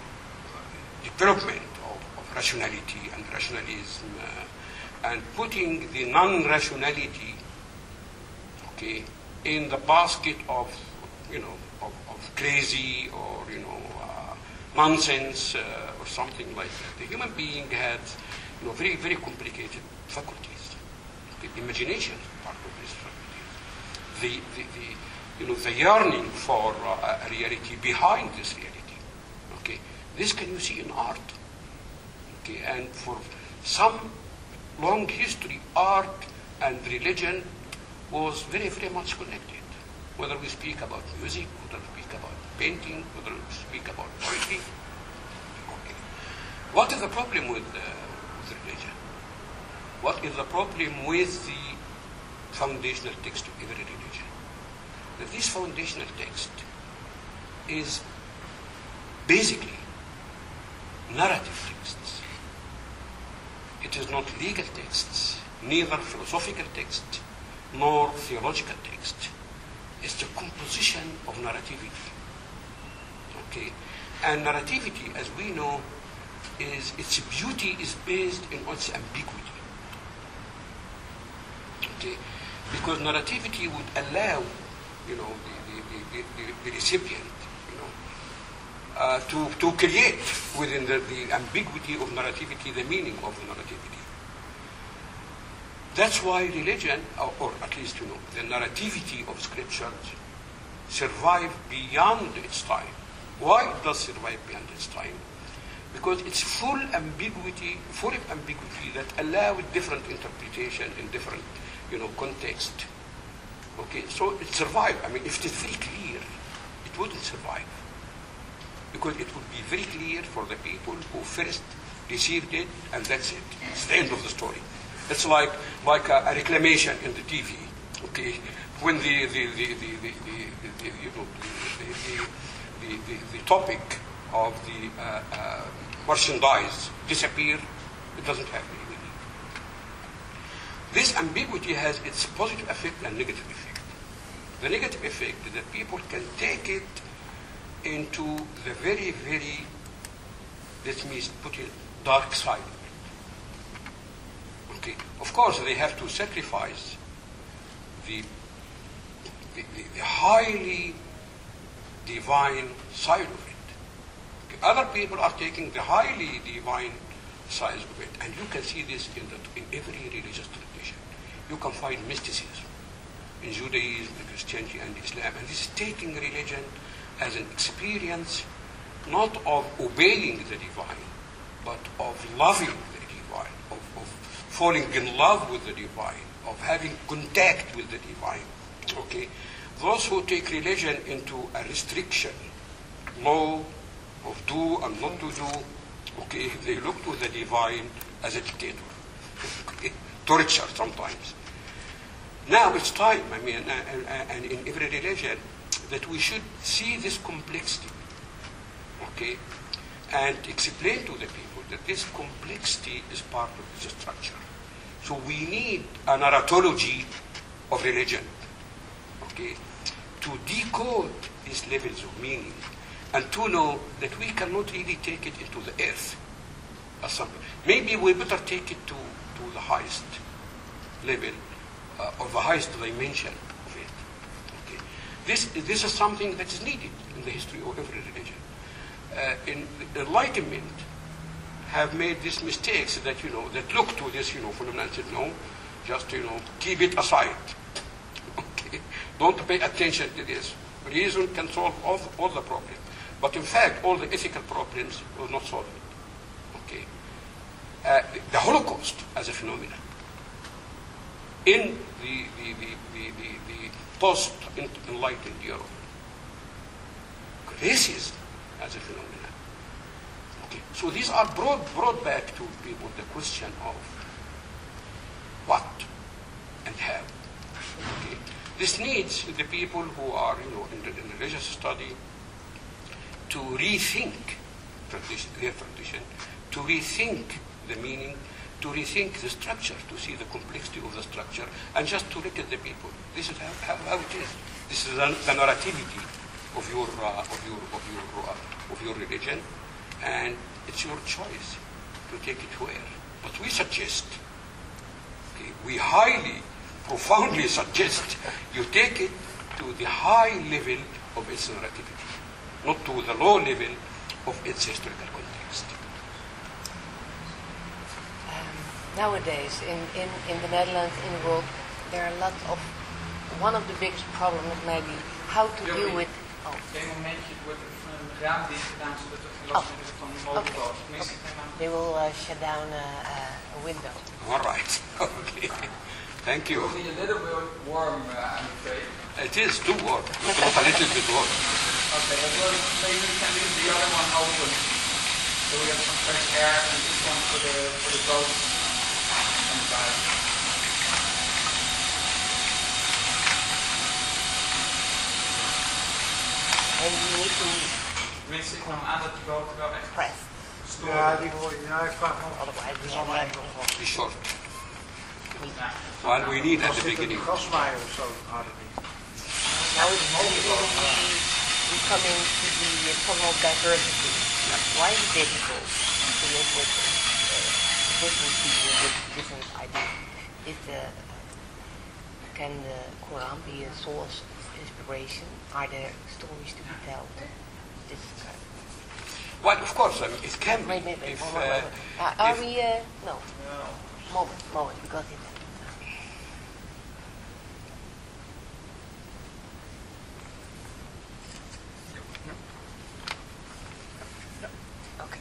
S2: development of, of rationality and rationalism, uh, and putting the non-rationality, okay, in the basket of, you know, of, of crazy or you know uh, nonsense uh, or something like that. The human being has, you know, very very complicated faculties. The imagination part of these faculties. The, the, the you know the yearning for uh, a reality behind this reality. Okay, this can you see in art. Okay, and for some long history, art and religion was very, very much connected. Whether we speak about music, whether we speak about painting, whether we speak about poetry. Okay. What is the problem with, uh, with religion? What is the problem with the foundational text of every religion? That this foundational text is basically narrative texts. It is not legal texts, neither philosophical text, nor theological text. It's the composition of narrativity. Okay? And narrativity, as we know, is its beauty is based in its ambiguity. Okay? Because narrativity would allow, you know, the, the, the, the, recipient, uh, to, to create within the, the ambiguity of narrativity the meaning of the narrativity. That's why religion, or, or at least, you know, the narrativity of scriptures survive beyond its time. Why it does survive beyond its time? Because it's full ambiguity, full of ambiguity that allow different interpretation in different, you know, context. Okay, so it survived. I mean, if it is very clear, it wouldn't survive. Because it would be very clear for the people who first received it, and that's it. It's the end of the story. It's like like a, a reclamation in the TV. Okay, when the the the the, the, the, the you know the the, the, the, topic of the uh, uh, merchandise disappear, it doesn't have any meaning. This ambiguity has its positive effect and negative effect. The negative effect is that people can take it into the very, very, let me put it, dark side. Okay. Of course, they have to sacrifice the, the, the, the highly divine side of it. Okay. Other people are taking the highly divine side of it, and you can see this in, the, in every religious tradition. You can find mysticism in Judaism, Christianity, and Islam, and this is taking religion as an experience not of obeying the divine, but of loving the divine, of, of falling in love with the divine, of having contact with the divine. Okay? Those who take religion into a restriction, law of do and not to do, okay, they look to the divine as a dictator. Torture sometimes. Now it's time, I mean, and, and in every religion, that we should see this complexity, okay, and explain to the people that this complexity is part of the structure. So we need a narratology of religion, okay, to decode these levels of meaning and to know that we cannot really take it into the earth. Maybe we better take it to, to the highest level uh, or the highest dimension. This, this is something that is needed in the history of every religion. Uh, in Enlightenment have made these mistakes that, you know, that look to this, you know, phenomenon and said, no, just, you know, keep it aside. Okay. Don't pay attention to this. Reason can solve all, all the problems. But in fact, all the ethical problems will not solved. Okay. Uh, the Holocaust as a phenomenon in the, the, the, the, the, the post-enlightened Europe. Racism as a phenomenon. Okay. So these are brought, brought back to people the question of what and how. Okay. This needs the people who are you know, in, the, in religious study to rethink tradition, their tradition, to rethink the meaning, to rethink the structure, to see the complexity of the structure, and just to look at the people. This is how, how, it is. This is the, the narrativity of your, uh, of your, of your, uh, of your religion, and it's your choice to take it where. But we suggest, okay, we highly, profoundly suggest you take it to the high level of its narrativity, not to the low level of its historical context.
S1: Nowadays, in, in, in the Netherlands, in the world, there are lots of. One of the biggest problems maybe how to deal with. Oh,
S3: Eén momentje wordt er van een raam dicht gedaan zodat er geen last is van de motorboot. Tenminste, ik neem aan-
S1: they will uh, shut down a, a, a window.
S2: All right. Okay. Thank you.
S3: It'll be a little bit warm, uh, I'm afraid.
S2: It is too warm. It's not a little bit warm.
S3: Okay, but we'll, maybe we can leave the other one open. So we have some fresh air and this one for the, for the boat on the side.
S1: And you need
S3: Tenminste, ik nam aan dat de boot wel echt
S1: press.
S3: stoorde.
S4: Ja, die hoor je. Ja, ik vraag me af.
S1: Otherwise,
S4: is
S1: we
S4: allemaal
S1: have
S4: enkel glas.
S2: Be short.
S3: Ja.
S2: Well, we need at
S4: Als
S2: the
S4: zit een
S2: beginning.
S4: grasmaaier of zo, had het niet.
S1: now it's we come into the problem of diversity. Why is it difficult to live with uh, different people with different ideas? Is the, can the Quran be a source of inspiration? Are there stories to be told? This uh,
S2: Well, of course, I mean, it can be.
S1: wait, wait, wait,
S2: if,
S1: moment,
S2: uh,
S1: moment. Uh, are we? Uh, no, no. moment, moment, because it. Okay.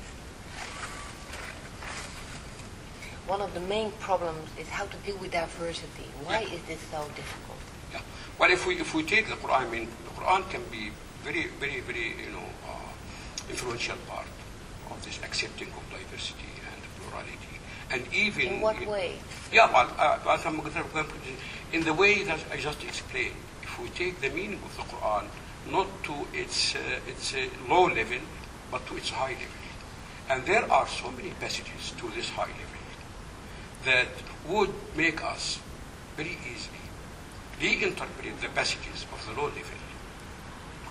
S1: One of the main problems is how to deal with diversity. Why
S2: Yeah.
S1: is this so difficult?
S2: Well, if we if we take the Quran, I mean, the Quran can be very, very, very, you know, uh, influential part of this accepting of diversity and plurality, and even
S1: In what way?
S2: Yeah, well, uh, I'm gonna- put in the way that I just explained. If we take the meaning of the Quran not to its uh, its uh, low level, but to its high level, and there are so many passages to this high level that would make us very easily reinterpret the passages of the low level.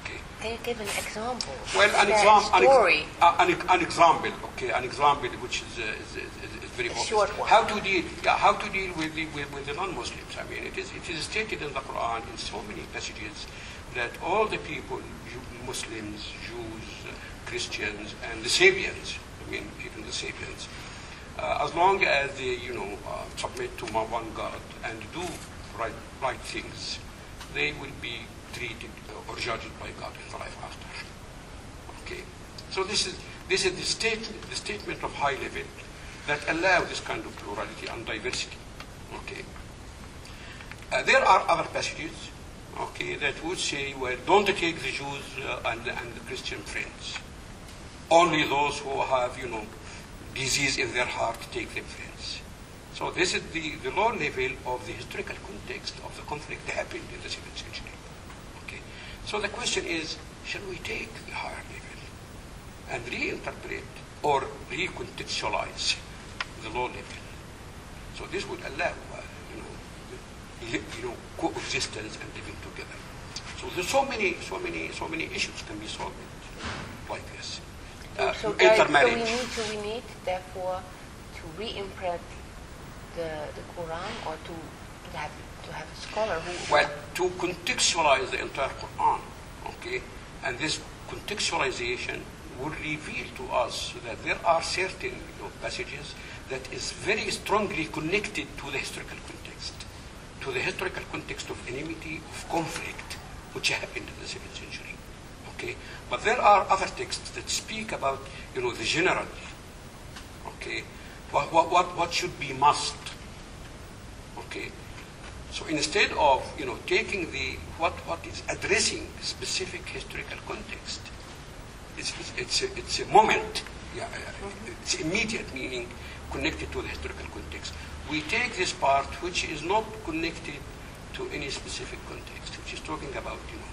S2: Okay.
S1: Can you give an example?
S2: Well, an
S1: Is there a
S2: example, an, ex- uh, an, an example, okay, an example which is, uh, is, is, is very
S1: A
S2: obvious.
S1: short one.
S2: How to deal, yeah, how to deal with the, with, with the non-Muslims. I mean, it is, it is stated in the Quran in so many passages that all the people, Muslims, Jews, Christians, and the Sabians, I mean, even the Sabians, uh, as long as they, you know, uh, submit to my one God and do right, right things, they will be treated uh, or judged by God in the life after. Okay, so this is this is the statement the statement of high level that allow this kind of plurality and diversity. Okay, uh, there are other passages. Okay, that would say, well, don't take the Jews uh, and, and the Christian friends. Only those who have, you know, disease in their heart take them friends. So this is the, the low level of the historical context of the conflict that happened in the 7th century. Okay. So the question is, shall we take the higher level and reinterpret or recontextualize the low level? So this would allow, uh, you know, the, you know, coexistence and living together. So there's so many, so many, so many issues can be solved like this. Uh,
S1: so, guys, so we need, so we need, therefore, to re-imprint the, the Quran or to, to have to have a scholar who.
S2: Well, to contextualize the entire Quran, okay, and this contextualization will reveal to us that there are certain you know, passages that is very strongly connected to the historical context, to the historical context of enmity, of conflict, which happened in the 7th century. Okay, but there are other texts that speak about, you know, the general. Okay, what what what, what should be must. Okay, so instead of you know taking the what what is addressing specific historical context, it's it's a, it's a moment. Yeah, uh, it's immediate meaning connected to the historical context. We take this part which is not connected to any specific context, which is talking about you know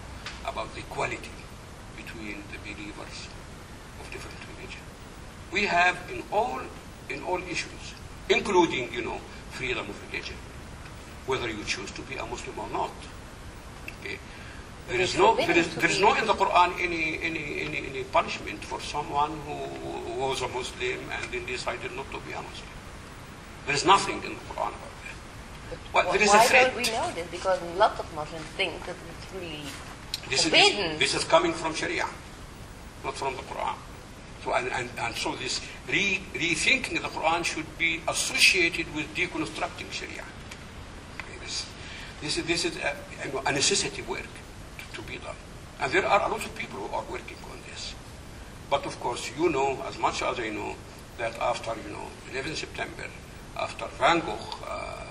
S2: about the equality between the believers of different religions. We have in all in all issues, including you know freedom of religion, whether you choose to be a Muslim or not. Okay. There is
S1: is
S2: no there is, there is no in the Quran any any, any, any punishment for someone who, who was a Muslim and then decided not to be a Muslim. There is nothing in the Quran about that. Well,
S1: Wh-
S2: there is a
S1: Why
S2: threat.
S1: don't we know this? Because lots of Muslims think that it's really
S2: This is,
S1: forbidden.
S2: this, this is coming from Sharia, not from the Quran. So, and, and, and so this re, rethinking the Quran should be associated with deconstructing Sharia. This is, this is a, a necessity work to, to be done. And there are a lot of people who are working on this. But of course, you know as much as I know that after, you know, 11 September, after Van Gogh, uh,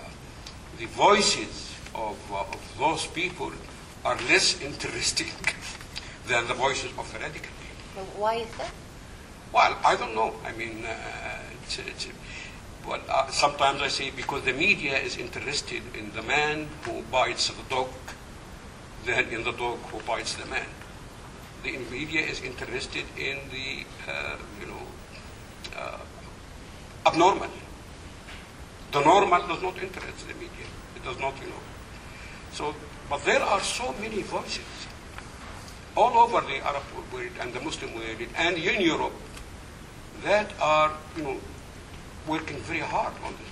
S2: the voices of, uh, of those people are less interesting than the voices of the radical people.
S1: Why is that?
S2: Well, I don't know. I mean, uh, it's, it's, well, uh, sometimes I say because the media is interested in the man who bites the dog than in the dog who bites the man. The media is interested in the, uh, you know, uh, abnormal. The normal does not interest the media. It does not, you know. So, but there are so many voices all over the Arab world and the Muslim world and in Europe that are, you know, working very hard on this.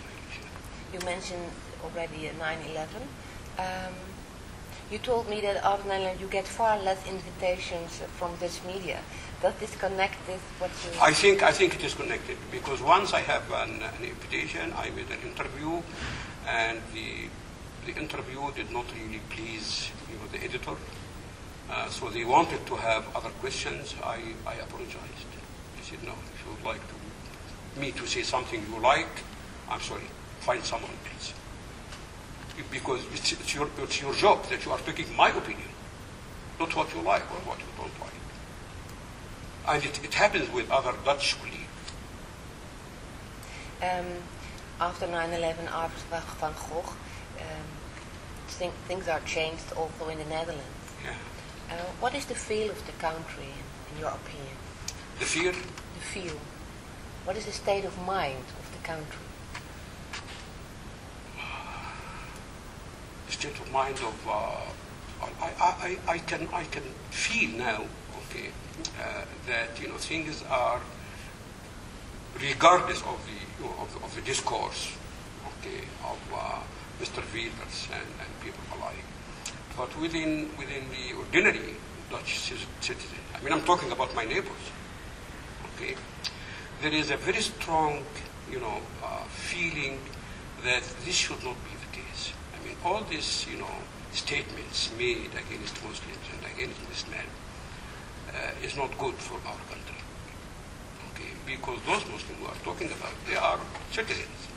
S1: You mentioned already 9/11. Um, you told me that after 9/11 you get far less invitations from this media. Does this connect with what you?
S2: I think I think it is connected because once I have an, an invitation, I made an interview, and the the interview did not really please you know the editor. Uh, so they wanted to have other questions. I, I apologized. I said no. If you would like to me to say something you like, I'm sorry. Find someone else. Because it's, it's your it's your job that you are taking my opinion, not what you like or what you don't like. And it, it happens with other Dutch colleagues.
S1: Um, after 9/11, after Van Gogh, um, think, things are changed also in the Netherlands.
S2: Yeah.
S1: Uh, what is the feel of the country, in your opinion?
S2: The fear,
S1: The feel. What is the state of mind of the country?
S2: the state of mind of uh, I, I, I, can I can feel now, okay, uh, that you know things are regardless of the of, the- of the discourse, okay, of uh, Mr. Wilders and, and people alike, but within within the ordinary Dutch citizen. I mean, I'm talking about my neighbors. Okay, there is a very strong, you know, uh, feeling that this should not be the case. I mean, all these, you know, statements made against Muslims and against this man uh, is not good for our country. Okay, because those Muslims we are talking about, they are citizens.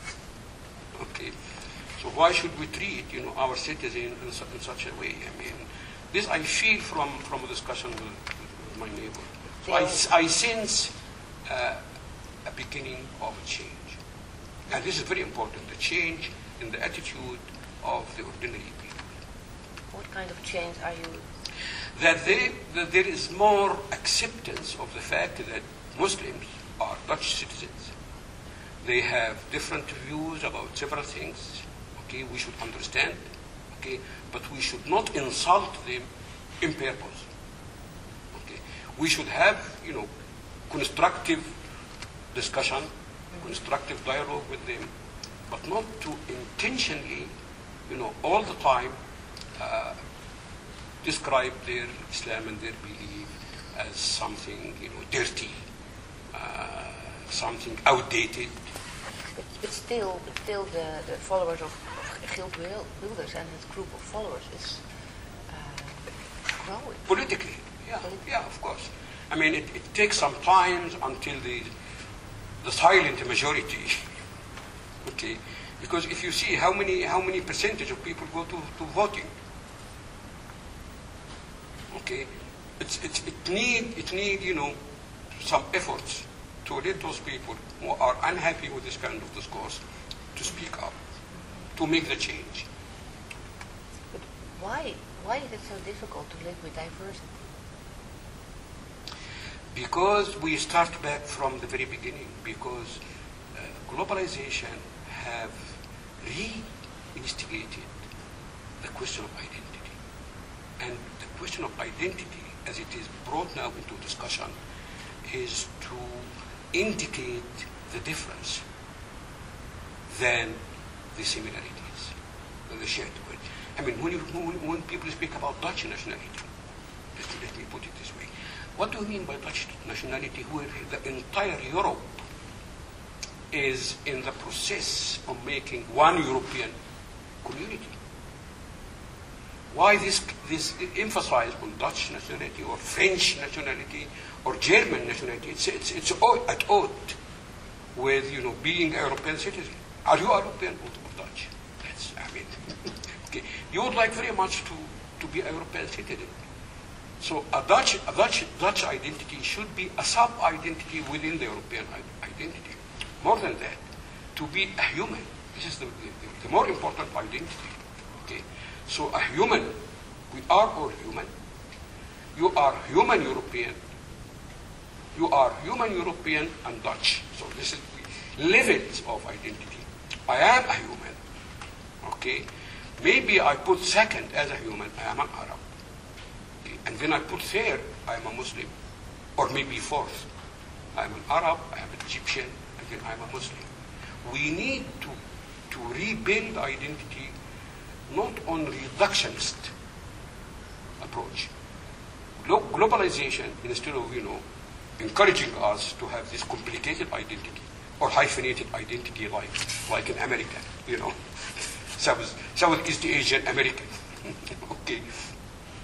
S2: Okay, so why should we treat, you know, our citizens in, su- in such a way? I mean, this I feel from from a discussion with, with my neighbor. So I, I sense uh, a beginning of a change. And this is very important, the change in the attitude of the ordinary people.
S1: What kind of change are you?
S2: That, they, that there is more acceptance of the fact that Muslims are Dutch citizens. They have different views about several things. Okay, we should understand. Okay, but we should not insult them in purpose. Okay, we should have, you know, constructive discussion, constructive dialogue with them, but not to intentionally, you know, all the time uh, describe their Islam and their belief as something, you know, dirty, uh, something outdated.
S1: But, but still, but still, the, the followers of, of Geert Wilders and his group of followers is uh, growing.
S2: Politically, yeah,
S1: Politically.
S2: yeah, of course. I mean, it, it takes some time until the the silent majority, okay, because if you see how many how many percentage of people go to, to voting, okay, it's, it's, it need it need you know some efforts to let those people who are unhappy with this kind of discourse to speak up, to make the change.
S1: But why? Why is it so difficult to live with diversity?
S2: Because we start back from the very beginning, because uh, globalization have re-instigated the question of identity. And the question of identity, as it is brought now into discussion, is to indicate the difference than the similarities, than the shared point. I mean, when, you, when, when people speak about Dutch nationality, let, me put it. What do you mean by Dutch nationality where the entire Europe is in the process of making one European community? Why this, this emphasis on Dutch nationality or French nationality or German nationality? It's, it's, it's o- at odds with, you know, being a European citizen. Are you European or Dutch? That's, I mean, okay. You would like very much to, to be a European citizen. So a Dutch, a Dutch, Dutch identity should be a sub-identity within the European identity. More than that, to be a human. This is the, the, the more important identity. Okay? So a human, we are all human. You are human European. You are human European and Dutch. So this is the levels of identity. I am a human. Okay? Maybe I put second as a human, I am an Arab. And then I put third, I'm a Muslim. Or maybe fourth. I'm an Arab, I'm an Egyptian, then I'm a Muslim. We need to, to rebuild identity not on reductionist approach. Globalization, instead of, you know, encouraging us to have this complicated identity or hyphenated identity like, like in America, you know, South, Southeast Asian American, okay,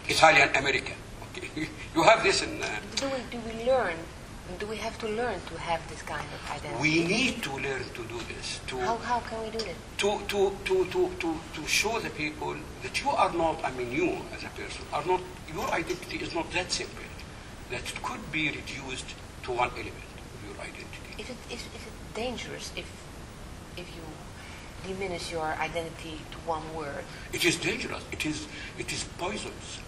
S2: Italian American, okay. You have this in, uh,
S1: Do we, do we learn? Do we have to learn to have this kind of identity?
S2: we need to learn to do this, to,
S1: How, how can we do that?
S2: to, to, to, to, to, to show the people that you are not, I mean, you as a person, are not, your identity is not that simple, that it could be reduced to one element of your identity.
S1: Is it, is, is it dangerous if, if you diminish your identity to one word?
S2: It is dangerous. It is, it is poisonous.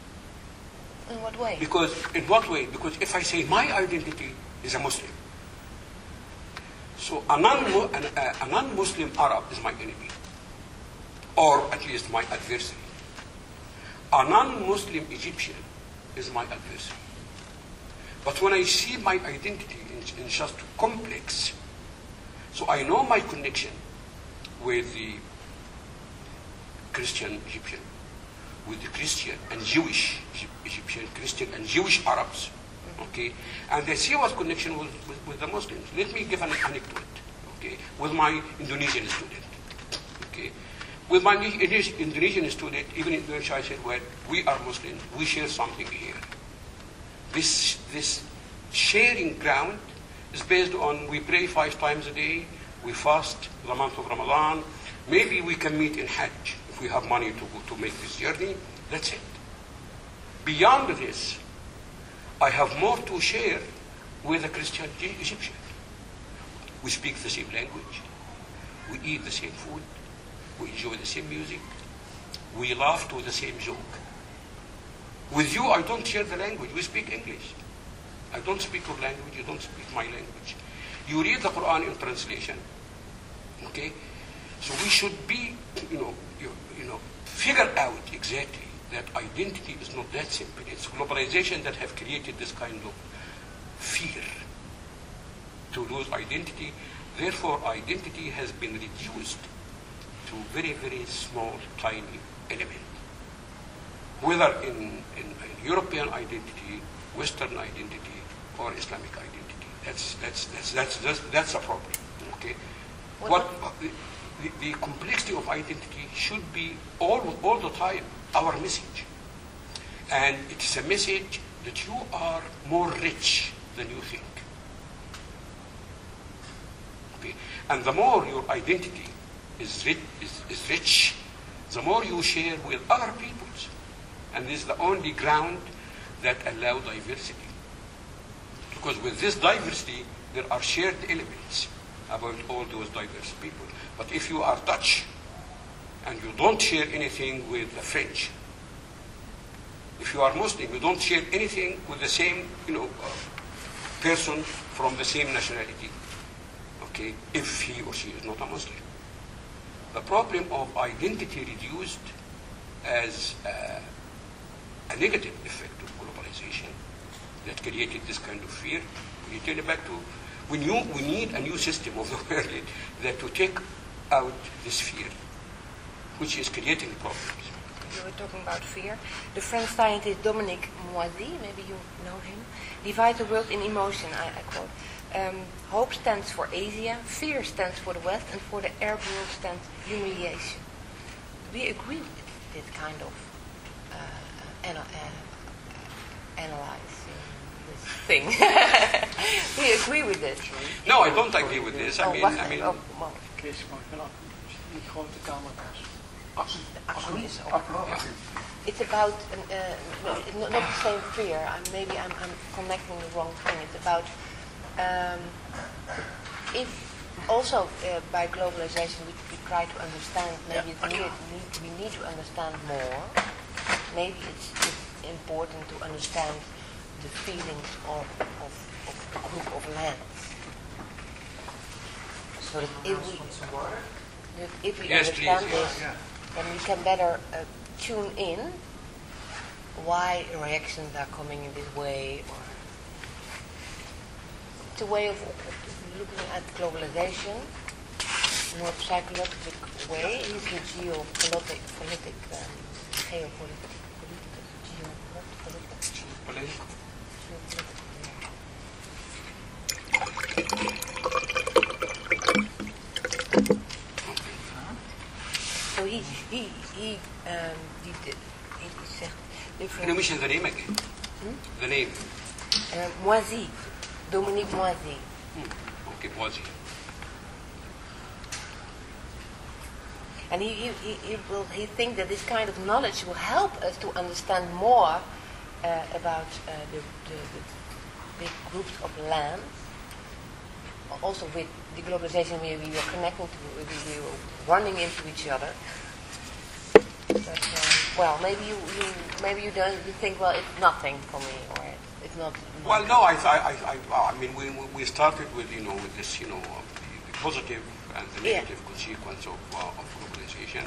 S1: In what way?
S2: Because, in what way? Because if I say my identity is a Muslim, so a, non, non-Muslim Arab is my enemy, or at least my adversary. A non-Muslim Egyptian is my adversary. But when I see my identity in, in just complex, so I know my connection with the Christian Egyptian, with the Christian and Jewish Egyptian, Christian and Jewish Arabs. Okay, and they see what connection with, with, with the Muslims. Let me give an anecdote. Okay, with my Indonesian student. Okay, with my Indonesian student, even in which I said, well, we are Muslims, we share something here. This this sharing ground is based on we pray five times a day, we fast the month of Ramadan. Maybe we can meet in Hajj we have money to to make this journey. That's it. Beyond this, I have more to share with the Christian Egyptian. We speak the same language. We eat the same food. We enjoy the same music. We laugh to the same joke. With you, I don't share the language. We speak English. I don't speak your language. You don't speak my language. You read the Quran in translation. Okay? So we should be, you know, figure out exactly that identity is not that simple. It's globalization that have created this kind of fear to lose identity. Therefore, identity has been reduced to very, very small, tiny element. Whether in, in, in European identity, Western identity, or Islamic identity. That's, that's, that's, that's, that's, that's a problem. Okay?
S1: What-
S2: What, the, the, complexity of identity should be all, all the time our message. And it is a message that you are more rich than you think. Okay? And the more your identity is rich, is, is rich, the more you share with other peoples. And this is the only ground that allow diversity. Because with this diversity, there are shared elements about all those diverse people. But if you are Dutch and you don't share anything with the French, if you are Muslim, you don't share anything with the same, you know, uh, person from the same nationality. Okay, if he or she is not a Muslim. The problem of identity reduced as uh, a negative effect of globalization that created this kind of fear. We return back to we knew we need a new system of the world that to take out this fear, which is creating problems.
S1: You were talking about fear. The French scientist Dominique Moïsi, maybe you know him, divides the world in emotion, I, I quote. Um, hope stands for Asia, fear stands for the West, and for the Arab world stands humiliation. We agree with this kind of uh, ana- uh, analyzing this thing? You agree with this?
S2: No, I don't agree with this. I
S1: oh,
S2: mean, I mean,
S1: Oh, well,
S4: Chris, mag ik wel die grote camera's?
S1: accu is op.
S4: Accu.
S1: It's about an, uh, no, not, not the same fear. I'm, maybe I'm, I'm connecting the wrong thing. It's about um, if also uh, by globalization we, we try to understand. Maybe need, we need to understand more. Maybe it's, it's important to understand the feelings of, of, of a group of lands. So that if we, if we
S2: Yes, please,
S1: understand
S2: yeah,
S1: this, then we can better uh, tune in why reactions are coming in this way, or it's a way of looking at globalization in a more psychological way. He's a geopolitic, politic, um, geopolitic, geopolitic,
S2: Political.
S1: So he he um, die, de- he zegt
S2: Can you
S1: different.
S2: mention the name again? The name.
S1: Uh, Moïsi, Dominique Moïsi.
S2: Hmm. Okay, Boise.
S1: And he, he, he, he will he think that this kind of knowledge will help us to understand more uh, about uh, the, the, the big groups of land. Also with the globalization we, we were connecting to, we, we were running into each other. But, um, well, maybe you, you maybe you don't you think well it's nothing for me or it's, it's not.
S2: Well, no, I, I, I, I, I mean, we, we- started with, you know, with this, you know, the, positive and the
S1: Yeah.
S2: negative consequence of, uh, of globalization.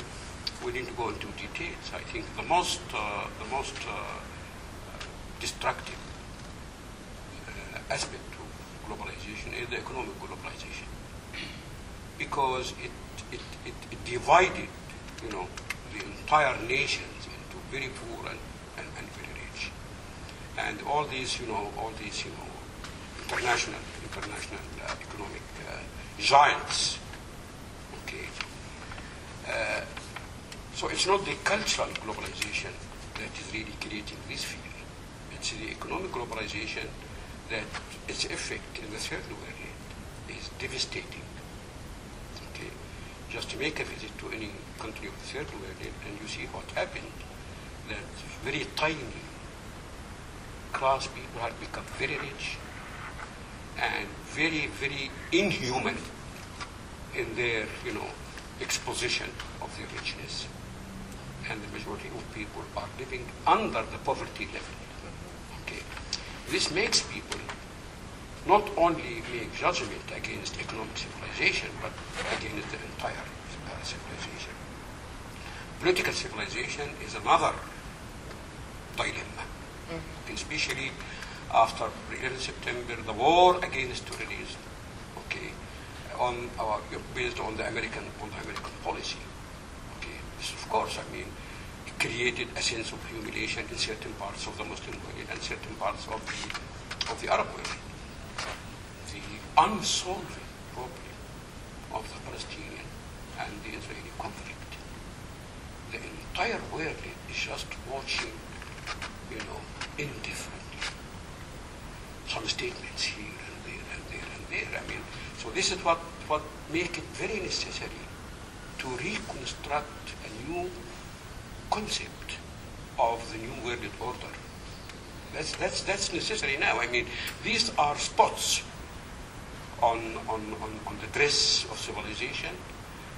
S2: We didn't go into details. I think the most, uh, the most uh, destructive uh, aspect of globalization is the economic globalization, because it, it, it, it divided, you know, entire nations into very poor and, and, and very rich and all these, you know, all these, you know, international, international uh, economic uh, giants. Okay. Uh, so it's not the cultural globalization that is really creating this field. It's the economic globalization that its effect in the third world is devastating. Okay. Just to make a visit to any country of the third world and you see what happened, that very tiny class people had become very rich and very, very inhuman in their, you know, exposition of their richness. And the majority of people are living under the poverty level. Okay. This makes people not only make judgment against economic civilization, but against the entire civilization. Political civilization is another dilemma mm-hmm. especially after 11 September, the war against terrorism, okay, on our, based on the American on the American policy, okay. This, of course, I mean, created a sense of humiliation in certain parts of the Muslim world and certain parts of the of the Arab world. The unsolved problem of the Palestinian and the Israeli conflict. The entire world is just watching you know, indifferently. Some statements here and there and there and there. I mean, so this is what, what make it very necessary to reconstruct a new concept of the new world order. That's, that's, that's necessary now. I mean, these are spots on, on, on, on the dress of civilization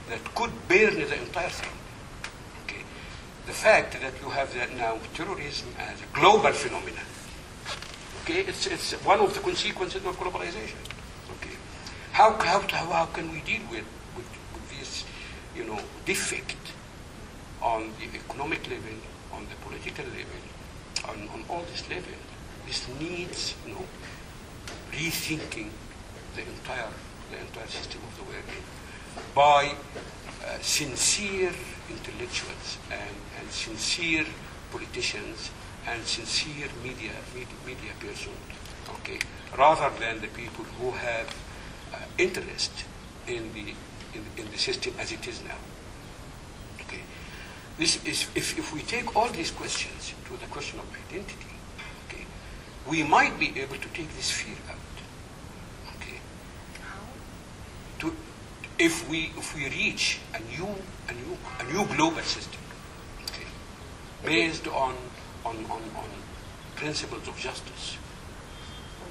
S2: that could burn the entire thing. The fact that you have that now terrorism as a global phenomenon, okay, it's, it's one of the consequences of globalization. Okay. How, how, how, how can we deal with, with, with this, you know, defect on the economic level, on the political level, on, on all this level? This needs, you know, rethinking the entire, the entire system of the world by uh, sincere intellectuals and, and sincere politicians and sincere media, media, media persons, okay, rather than the people who have uh, interest in the, in, in the system as it is now. Okay. This is, if, if we take all these questions to the question of identity, okay, we might be able to take this fear out. Okay. To, if we if we reach a new a new a new global system, okay, based on on, on, on principles of justice,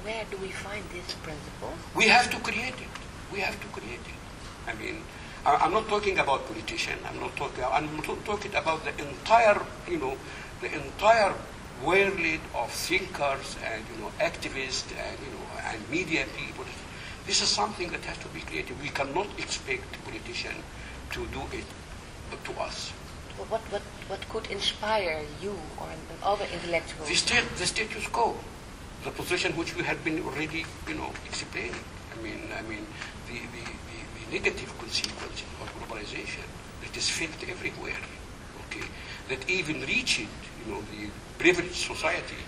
S1: Where do we find this principle?
S2: we have to create it. We have to create it. I mean, I, I'm not talking about politicians. I'm not talking. I'm not talking about the entire, you know, the entire world of thinkers and you know activists and you know and media people. This is something that has to be created. We cannot expect politicians to do it to us.
S1: what, what, what could inspire you or other intellectuals?
S2: The, state, the status quo, the position which we had been already, you know, explaining. I mean, I mean, the, the, the, the negative consequences of globalization that is felt everywhere. Okay, that even reached, you know, the privileged society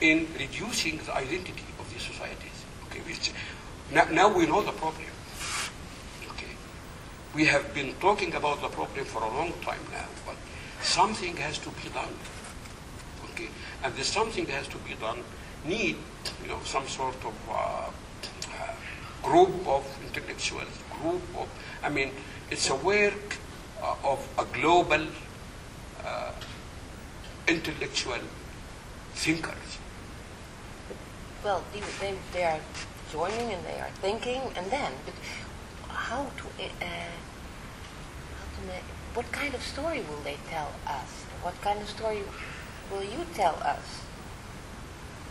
S2: in reducing the identity of these societies. Okay, which, now, now we know the problem. Okay, we have been talking about the problem for a long time now, but something has to be done. Okay, and the something has to be done need, you know, some sort of uh, uh, group of intellectuals, group of, I mean, it's a work uh, of a global uh, intellectual thinkers.
S1: Well, they, they, they are joining and they are thinking, and then, but how to, uh, how to make, what kind of story will they tell us? What kind of story will you tell us?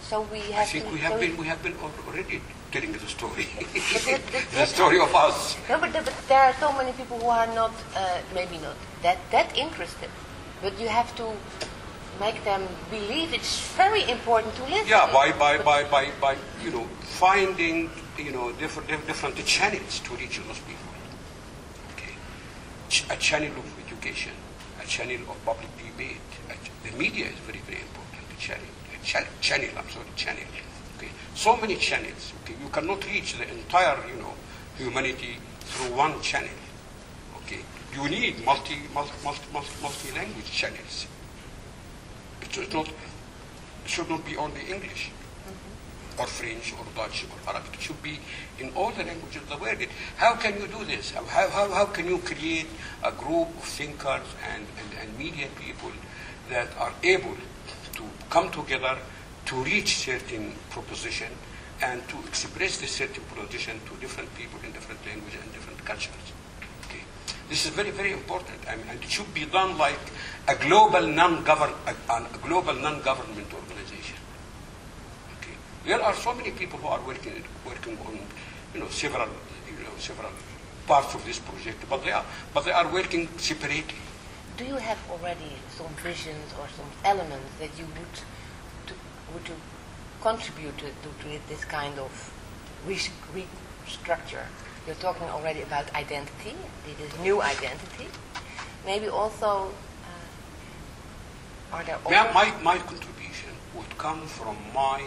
S1: So we have
S2: I think we have been we have been already telling the story,
S1: that- that-
S2: the story of us.
S1: No, but, but there are so many people who are not, uh, maybe not that, that interested. But you have to make them believe it's very important to live.
S2: Yeah, by by, by, by, by you know finding you know different different channels to reach those people. Okay, a channel of education, a channel of public debate. The media is very very important. A channel, a channel, channel. I'm sorry, channel. Okay, so many channels. Okay, you cannot reach the entire you know humanity through one channel. Okay, you need multi multi multi multi, multi language channels. It should not it should not be only English mm-hmm. or French or Dutch or Arabic. It should be in all the languages of the world. How can you do this? How, how, how can you create a group of thinkers and, and, and media people that are able to come together to reach certain proposition and to express this certain proposition to different people in different languages and different cultures? This is very, very important. I mean, and it should be done like a global non-govern, a, a global non-government organization. Okay. There are so many people who are working working on, you know, several, you know, several parts of this project, but they are but they are working separately.
S1: Do you have already some visions or some elements that you would to, would contribute to, to, to this kind of res- restructure? You're talking already about identity, this new identity. Maybe also, uh, are there
S2: Yeah, my, my contribution would come from my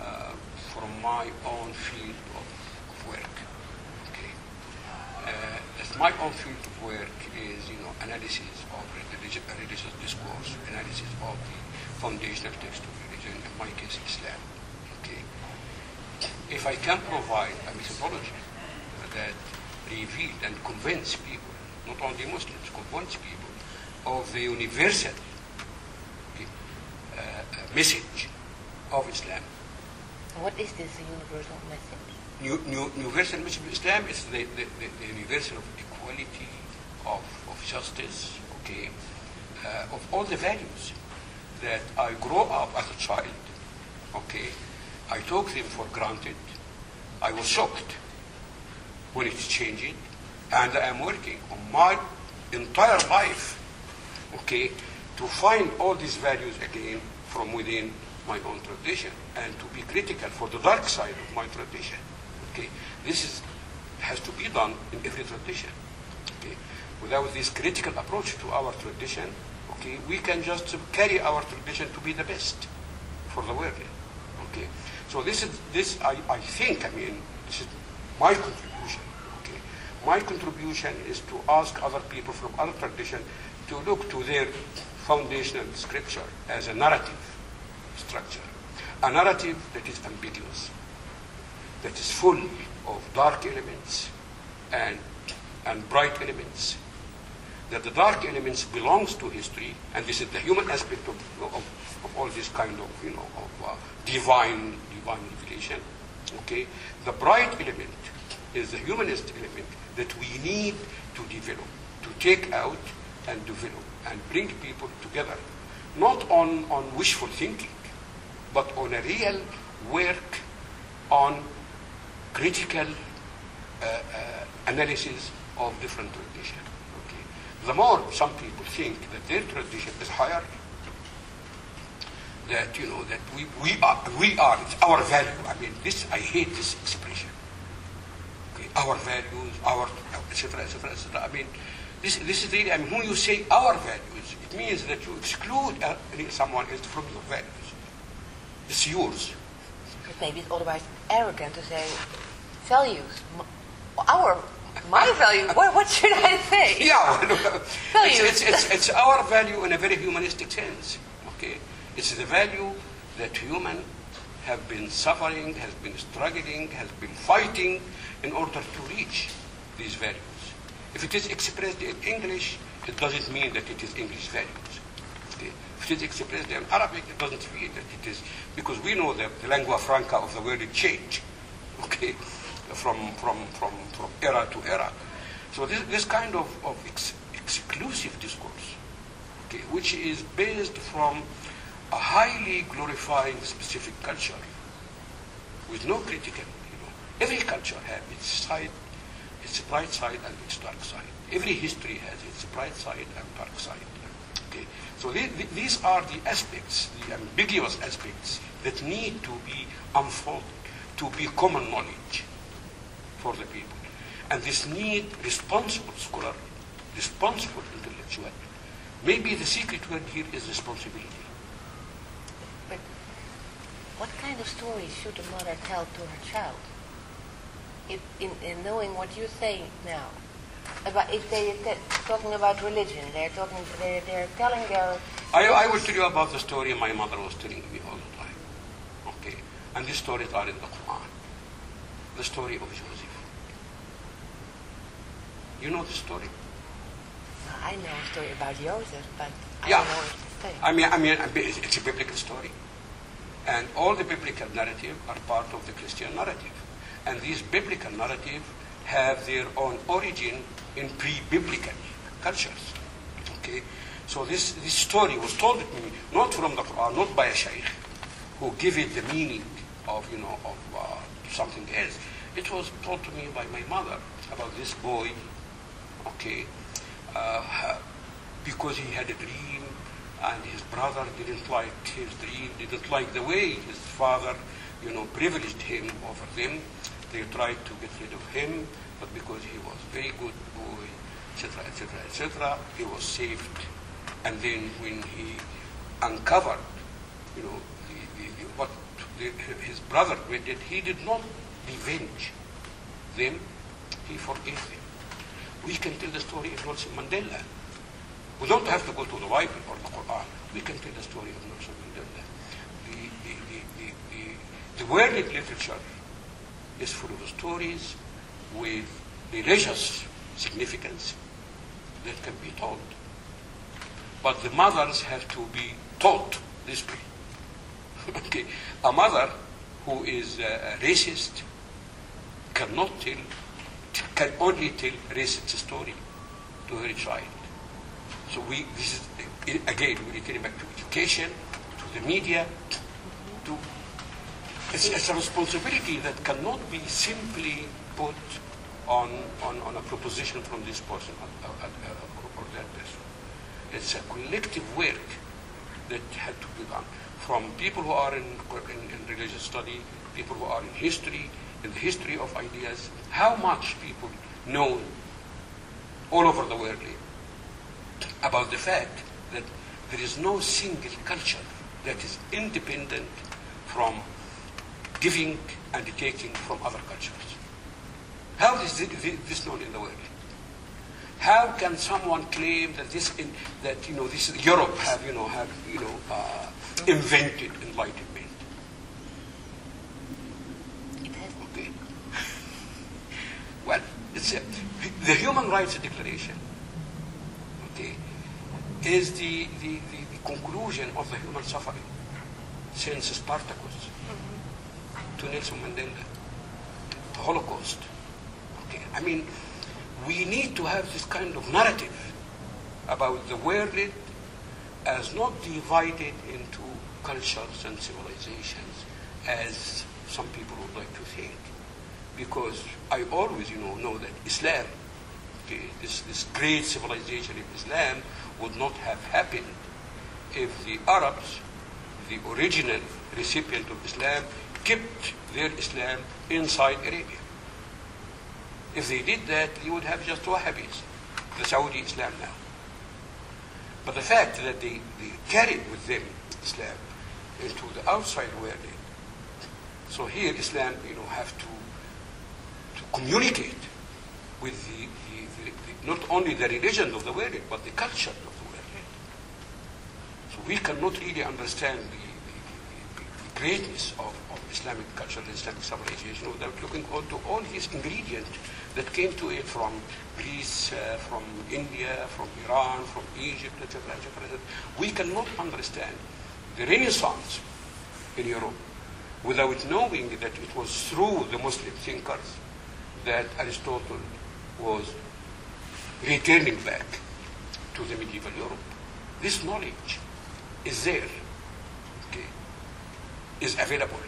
S2: uh, from my own field of, of work. Okay, uh, as my own field of work is you know analysis of religious, religious discourse, analysis of the foundational text of religion, in my case Islam. Okay, if I can provide a methodology that revealed and convinced people, not only Muslims, convinced people of the universal uh, uh, message of Islam.
S1: What is this universal message?
S2: New, new, universal message of Islam is the, the, the, the universal of equality, of, of justice, okay, uh, of all the values that I grow up as a child, okay, I took them for granted. I was shocked when it's changing, and I am working on my entire life, okay, to find all these values again from within my own tradition and to be critical for the dark side of my tradition. Okay, this is has to be done in every tradition. Okay, without this critical approach to our tradition, okay, we can just carry our tradition to be the best for the world. Okay, so this is this I, I think I mean this is my contribution. My contribution is to ask other people from other tradition to look to their foundational scripture as a narrative structure, a narrative that is ambiguous, that is full of dark elements and and bright elements. That the dark elements belongs to history, and this is the human aspect of, of, of all this kind of you know of uh, divine divine revelation. Okay, the bright element is the humanist element that we need to develop, to take out and develop and bring people together, not on, on wishful thinking, but on a real work on critical uh, uh, analysis of different traditions. The more some people think that their tradition is higher, that you know that we, we are we are it's our value. I mean this I hate this expression. Our values, our etc. etc. etc. I mean this this is really I mean when you say our values, it means that you exclude uh, someone else from your values. It's yours.
S1: But maybe it's otherwise arrogant to say values. Our, my value. What, what should I say?
S2: Yeah, well,
S1: Values.
S2: it's, it's, it's, it's our value in a very humanistic sense. Okay, it's the value that human have been suffering, has been struggling, has been fighting in order to reach these values. If it is expressed in English, it doesn't mean that it is English values. If it is expressed in Arabic, it doesn't mean that it is because we know that the lingua franca of the world change. Okay, from from from from era to era. So this this kind of of ex- exclusive discourse, okay, which is based from a highly glorifying specific culture, with no critical, you know. Every culture has its side, its bright side and its dark side. Every history has its bright side and dark side. Okay, so the- the- these are the aspects, the ambiguous aspects that need to be unfolded, to be common knowledge for the people. And this need responsible scholar, responsible intellectual. Maybe the secret word here is responsibility.
S1: What kind of stories should a mother tell to her child? If, in, in knowing what you say now, about if they are talking about religion, they're talking, they're, they're telling their.
S2: I, I will tell you about the story my mother was telling me all the time. Okay, and these stories are in the Quran. The story of Joseph. You know the story?
S1: I know a story about Joseph, but I
S2: Yeah.
S1: don't know what to say.
S2: I mean, I mean, it's a biblical story, and all the biblical narrative are part of the Christian narrative, and these biblical narrative have their own origin in pre-biblical cultures. Okay, so this this story was told to me not from the Quran, not by a sheikh who give it the meaning of you know of uh, something else. It was told to me by my mother about this boy. Okay, uh, because he had a dream and his brother didn't like his dream, didn't like the way his father, you know, privileged him over them. They tried to get rid of him, but because he was a very good boy, etc., etc., etc., he was saved. And then when he uncovered, you know, the, the, what the, his brother did, he did not revenge them, he forgave them. We can tell the story of Nelson Mandela. We don't have to go to the Bible or the Quran. We can tell the story of Nelson Mandela. The, the, the, the, the, the world literature is full of stories with religious significance that can be told. But the mothers have to be taught this way. okay. A mother who is uh, racist cannot tell, can only tell racist story to her child. So we, this is, again, we're returning back to education, to the media, to, it's, it's a responsibility that cannot be simply put on, on, on a proposition from this person or, or, or that person. It's a collective work that had to be done from people who are in, in, in religious study, people who are in history, in the history of ideas, how much people know all over the world about the fact that there is no single culture that is independent from giving and taking from other cultures. How is thi- thi- this known in the world? How can someone claim that this, in, that you know, this Europe have you know have you know uh, invented enlightenment? Okay. Well, it's a, the Human Rights Declaration. Is the, the, the, the conclusion of the human suffering since Spartacus to Nelson Mandela, the Holocaust. Okay, I mean, we need to have this kind of narrative about the world as not divided into cultures and civilizations as some people would like to think. Because I always, you know, know that Islam okay, this, this great civilization of Islam would not have happened if the Arabs, the original recipient of Islam, kept their Islam inside Arabia. If they did that, they would have just Wahhabis, the Saudi Islam now. But the fact that they, they carried with them Islam into the outside world, so here Islam, you know, have to to communicate with the not only the religion of the world, but the culture of the world. So we cannot really understand the, the, the, the greatness of, of Islamic culture and Islamic civilization without looking onto all these ingredients that came to it from Greece, uh, from India, from Iran, from Egypt, etc., etc. We cannot understand the Renaissance in Europe without knowing that it was through the Muslim thinkers that Aristotle was returning back to the medieval Europe. This knowledge is there, okay, is available,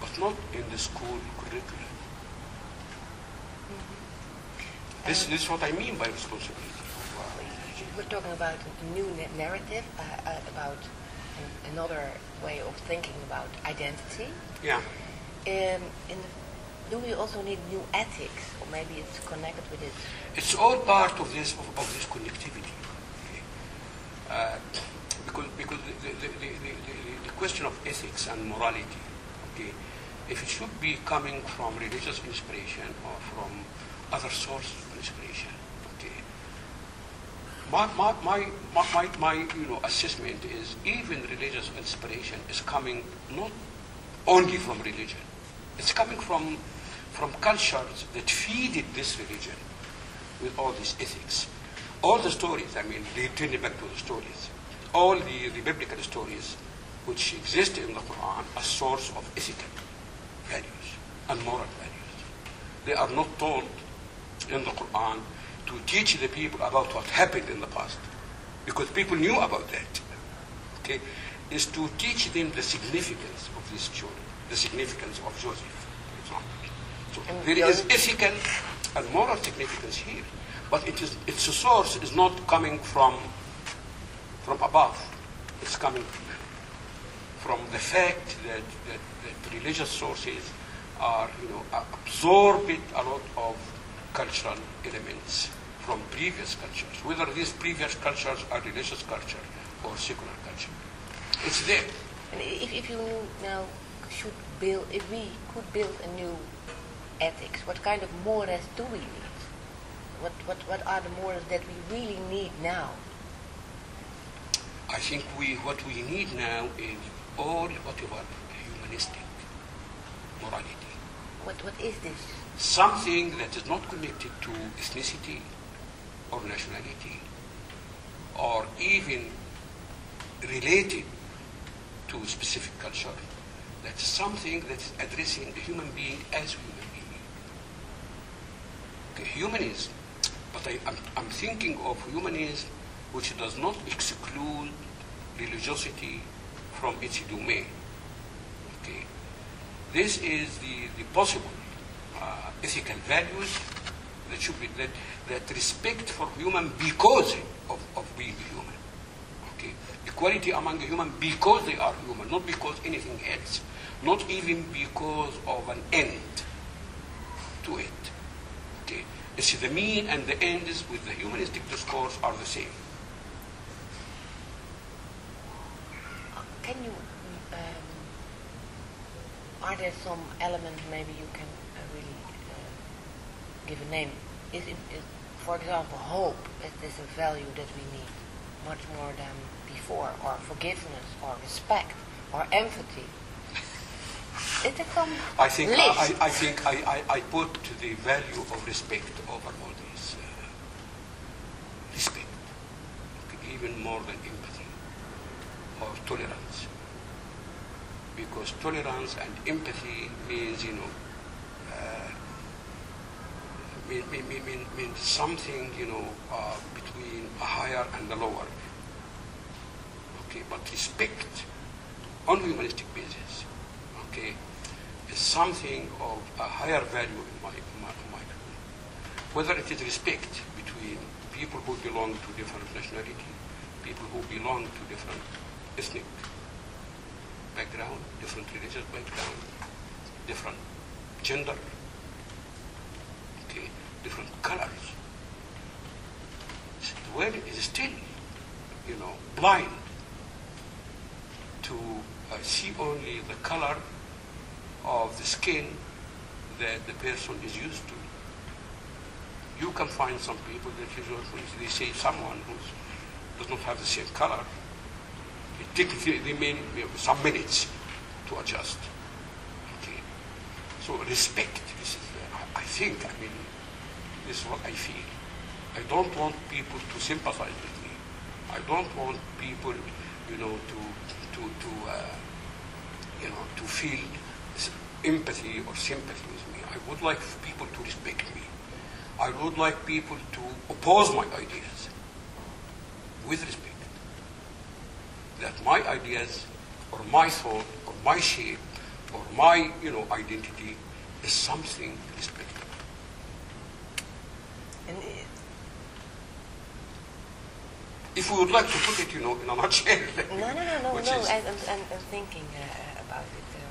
S2: but not in the school curriculum. This, this is what I mean by responsibility.
S1: We're talking about a new narrative, uh, uh, about an, another way of thinking about identity.
S2: Yeah.
S1: Um, in the, do we also need new ethics, or maybe it's connected with it?
S2: It's all part of this of, of this connectivity. okay? Uh, because because the, the, the, the, question of ethics and morality, okay, if it should be coming from religious inspiration or from other sources of inspiration, okay. My, my, my, my, my, my you know, assessment is even religious inspiration is coming not only from religion. It's coming from, from cultures that feeded this religion with all these ethics. All the stories, I mean, returning back to the stories, all the, the biblical stories which exist in the Quran are source of ethical values and moral values. They are not told in the Quran to teach the people about what happened in the past, because people knew about that. Okay, is to teach them the significance of this children, the significance of Joseph, for example. So there is ethical and moral significance here, but it is its source is not coming from from above. It's coming from the fact that, that, that religious sources are, you know, absorbing a lot of cultural elements from previous cultures, whether these previous cultures are religious culture or secular culture. It's there.
S1: And if, if you now should build, if we could build a new ethics, what kind of morals do we need? What, what, what are the morals that we really need now?
S2: I think we, what we need now is all whatever humanistic morality.
S1: What, what is this?
S2: something that is not connected to ethnicity or nationality or even related to specific culture. That's something that's addressing the human being as a human being. Okay, humanism, but I, I'm, I'm thinking of humanism which does not exclude religiosity from its domain. Okay, this is the, the possible uh, ethical values that should be that, that respect for human because of, of being human. Okay, equality among human because they are human, not because anything else, not even because of an end to it. Okay, it's the mean and the ends with the humanistic discourse are the same.
S1: Can you, um, are there some elements maybe you can uh, really uh, give a name? Is, it, is, for example, hope, is this a value that we need much more than before? Or forgiveness, or respect, or empathy?
S2: I think
S1: list?
S2: I, I think I, I, I put the value of respect over all this. Uh, respect, even more than empathy or tolerance, because tolerance and empathy means you know uh, mean, mean, mean, mean something you know uh, between a higher and a lower. Okay, but respect on humanistic basis, is something of a higher value in my, my, my whether it is respect between people who belong to different nationality, people who belong to different ethnic background, different religious background, different gender, okay, different colors. The world is still, you know, blind to uh, see only the color of the skin that the person is used to. You can find some people that is, when they say someone who does not have the same color, it takes they may some minutes to adjust. Okay. So respect. This is, I think. I mean, this is what I feel. I don't want people to sympathize with me. I don't want people, you know, to to to uh, you know to feel empathy or sympathy with me. I would like people to respect me. I would like people to oppose my ideas with respect. That my ideas or my thought or my shape or my you know identity is something respected.
S1: And
S2: If we would like to put it, you know, in a nutshell.
S1: no, no, no, no, no. I'm, I'm, I'm thinking uh, about it. Um,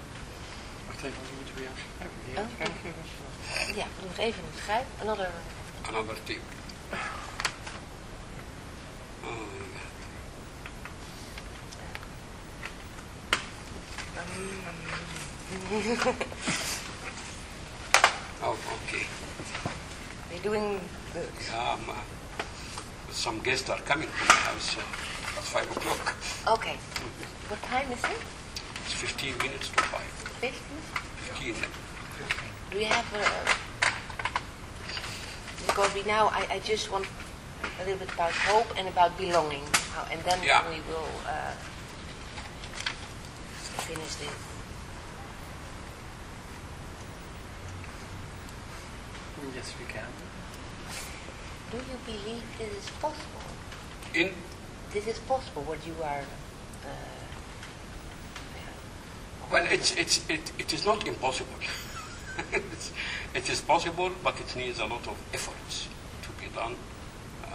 S4: Wacht even, want moeten we schrijven?
S1: Oh.
S4: Ja, even.
S1: ja, het even in het schrijf. Another.
S2: another thing. Oh. Oh, okay.
S1: We're doing good.
S2: Yeah, um, some guests are coming to my house uh, at 5 o'clock.
S1: Okay. What time is it?
S2: It's 15 minutes to 5.
S1: 15?
S2: 15.
S1: Do you have a... Because we now, I, I just want a little bit about hope and about belonging. And then
S2: Yeah.
S1: we will uh, finish this.
S4: Yes, we can.
S1: Do you believe this is possible?
S2: In
S1: This is possible, what you are... Uh,
S2: Well, it's, it's, it, it is not impossible. it's, it is possible, but it needs a lot of efforts to be done uh,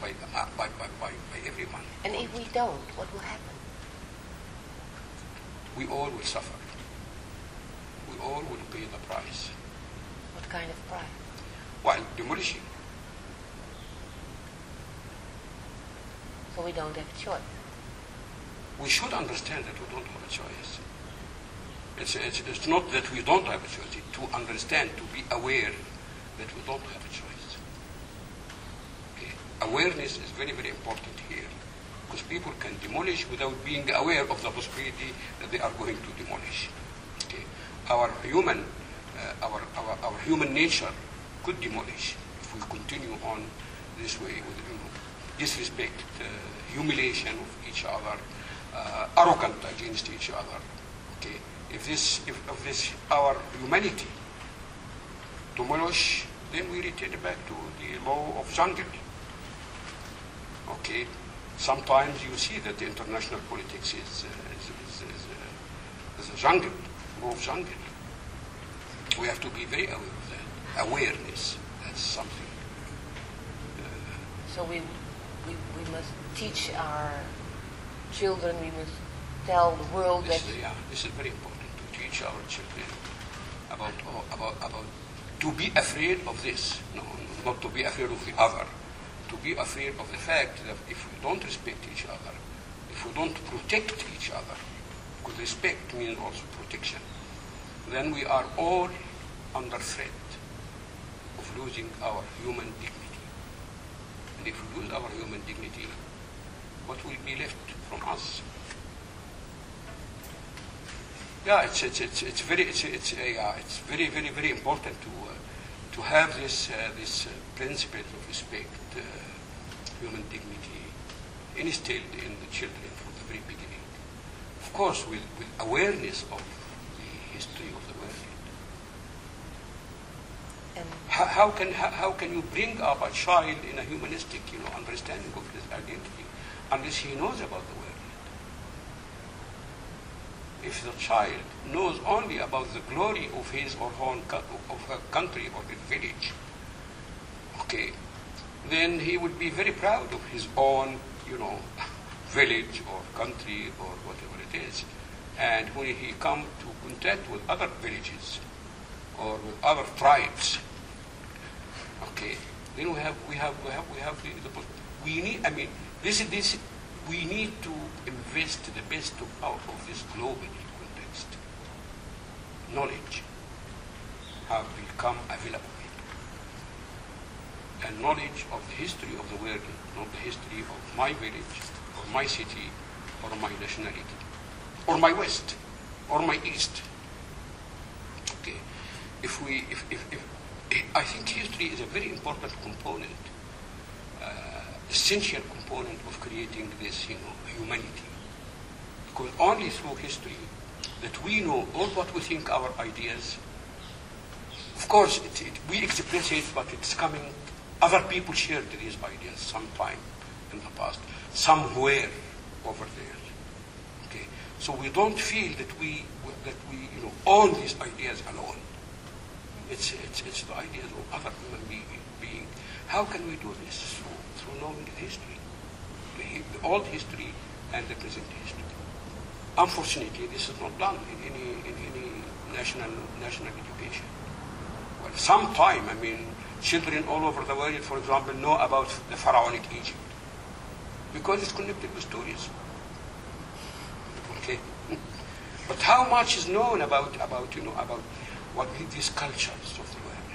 S2: by, uh, by, by, by, by everyone.
S1: and if we don't, what will happen?
S2: We all will suffer. We all will pay the price.
S1: What kind of price?
S2: While demolishing,
S1: So we don't have a choice.
S2: We should understand that we don't have a choice. It's, it's, it's not that we don't have a choice, it's to understand, to be aware that we don't have a choice. Okay? Awareness is very, very important here because people can demolish without being aware of the possibility that they are going to demolish. Okay? Our human, uh, our, our, our human nature could demolish if we continue on this way with you know, disrespect, uh, humiliation of each other, uh, arrogant against each other. Okay? If this, if, if this our humanity demolish, then we return back to the law of jungle. Okay? Sometimes you see that the international politics is, uh, is, is, is, uh, is a jungle, law of jungle. We have to be very aware of that. Awareness, that's something.
S1: So we, we, we must teach our children, we must tell the world that
S2: This, is- yeah, this is very important to teach our children about, oh, about, about to be afraid of this, no, not to be afraid of the other, to be afraid of the fact that if we don't respect each other, if we don't protect each other, because respect means also protection, then we are all under threat of losing our human dignity. And if we lose our human dignity, what will be left from us? Yeah, it's it's it's, it's very it's it's uh, yeah, it's very very very important to uh, to have this uh, this uh, principle of respect, uh, human dignity, instilled in the children from the very beginning. Of course, with with awareness of the history of the world.
S1: and
S2: How, how can how, how can you bring up a child in a humanistic you know understanding of his identity unless he knows about the world? If the child knows only about the glory of his or her, of her country or his village, okay, then he would be very proud of his own, you know, village or country or whatever it is. And when he come to contact with other villages or with other tribes, okay, then we have we have we have we have the, the we need. I mean, this is this. We need to invest the best out of this global context. Knowledge have become available and knowledge of the history of the world, not the history of my village, or my city, or my nationality, or my West, or my East. Okay, if we, if, if, if I think history is a very important component, essential component of creating this, you know, humanity. Because only through history that we know all what we think our ideas. Of course, it, it, we express it, but it's coming other people shared these ideas sometime in the past, somewhere over there. Okay, so we don't feel that we that we you know own these ideas alone. It's it's, it's the ideas of other human being, being. How can we do this knowing the history, the, the old history and the present history? Unfortunately, this is not done in any in any national national education. Well, sometime I mean children all over the world, for example, know about the pharaonic Egypt because it's connected with stories. Okay, but how much is known about about you know about what these cultures of the world?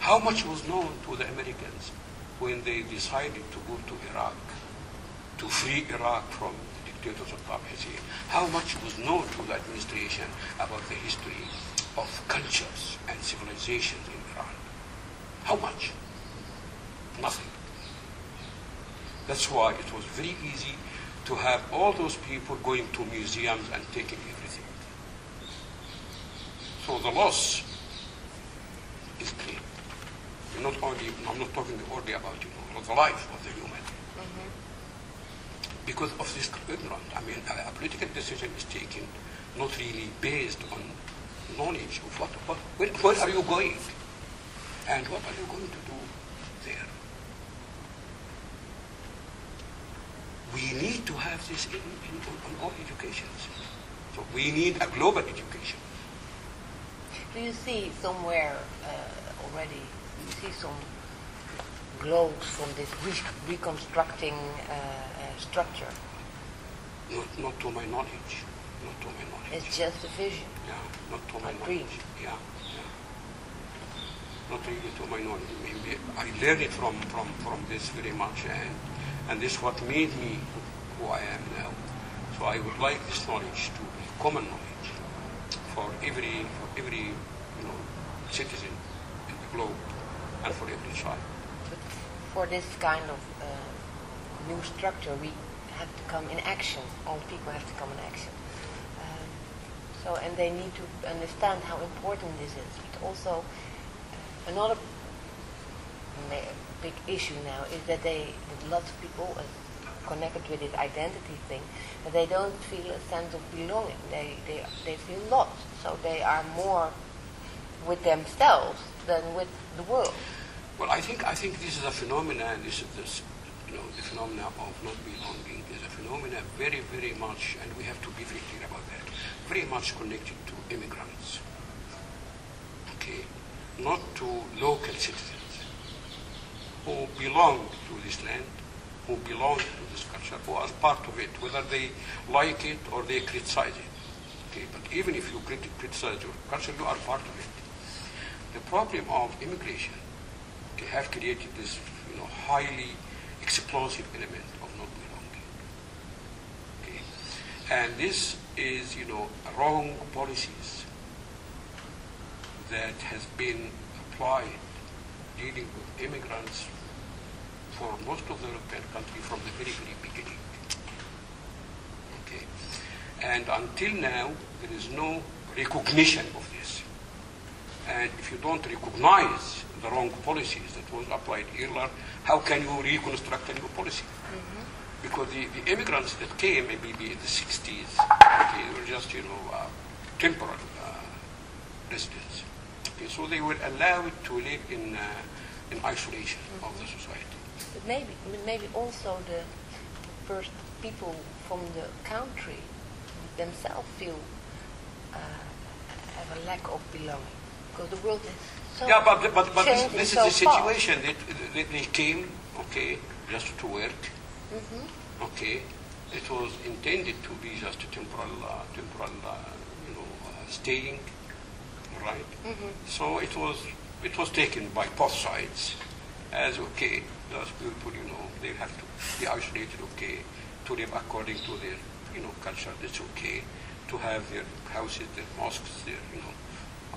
S2: How much was known to the Americans when they decided to go to Iraq to free Iraq from the dictators of Saddam How much was known to the administration about the history of cultures and civilizations in Iran? How much? Nothing. That's why it was very easy to have all those people going to museums and taking everything. So the loss is clear. Not only, I'm not talking only about you know, the life of the human. Because of this ignorance. I mean, a, a political decision is taken not really based on knowledge of what, what where, where are you going? And what are you going to do there? We need to have this in, in, on all educations. So we need a global education.
S1: Do you see somewhere uh, already, see some glows from this re- reconstructing uh, uh, structure?
S2: Not, not to my knowledge. Not to my knowledge.
S1: It's just a vision.
S2: Yeah, not to my
S1: A
S2: knowledge. Yeah, yeah. Not really to my knowledge. Maybe I learned it from, from, from this very much, and, and this is what made me who I am now. So I would like this knowledge to be common knowledge for every, for every you know, citizen in the globe and for every child.
S1: But for this kind of uh, new structure, we have to come in action. All people have to come in action. Um, so, and they need to understand how important this is. But also, uh, another big issue now is that they, that lots of people, are connected with this identity thing, that they don't feel a sense of belonging. They, they, they feel lost. So they are more with themselves than with the world.
S2: Well, I think I think this is a phenomenon. This is this, you know, the phenomena of not belonging is a phenomena very, very much, and we have to be very clear about that. Very much connected to immigrants. Okay, not to local citizens who belong to this land, who belong to this culture, who are part of it, whether they like it or they criticize it. Okay, but even if you criticize your culture, you are part of it. The problem of immigration okay, have created this you know, highly explosive element of not belonging. Okay? And this is, you know, wrong policies that has been applied dealing with immigrants for most of the European countries from the very, very beginning. And until now, there is no recognition of this. And if you don't recognize the wrong policies that was applied earlier, how can you reconstruct a new policy? Because the, the immigrants that came maybe in the 60s, they were just, you know, uh, temporary uh, residents. Okay, so they were allowed to live in, uh, in isolation of the society.
S1: But maybe, maybe also the first people from the country themselves feel uh, have a lack of belonging because the world is so
S2: yeah, but, but, but this, this is
S1: so
S2: the situation. They, they, they came, okay, just to work,
S1: Mm-hmm.
S2: okay. It was intended to be just a temporal, uh, temporal, uh, you know, uh, staying, right?
S1: Mm-hmm.
S2: So it was, it was taken by both sides as okay. Those people, you know, they have to be isolated, okay, to live according to their, you know, culture. That's okay. To have their houses, their mosques, their, you know,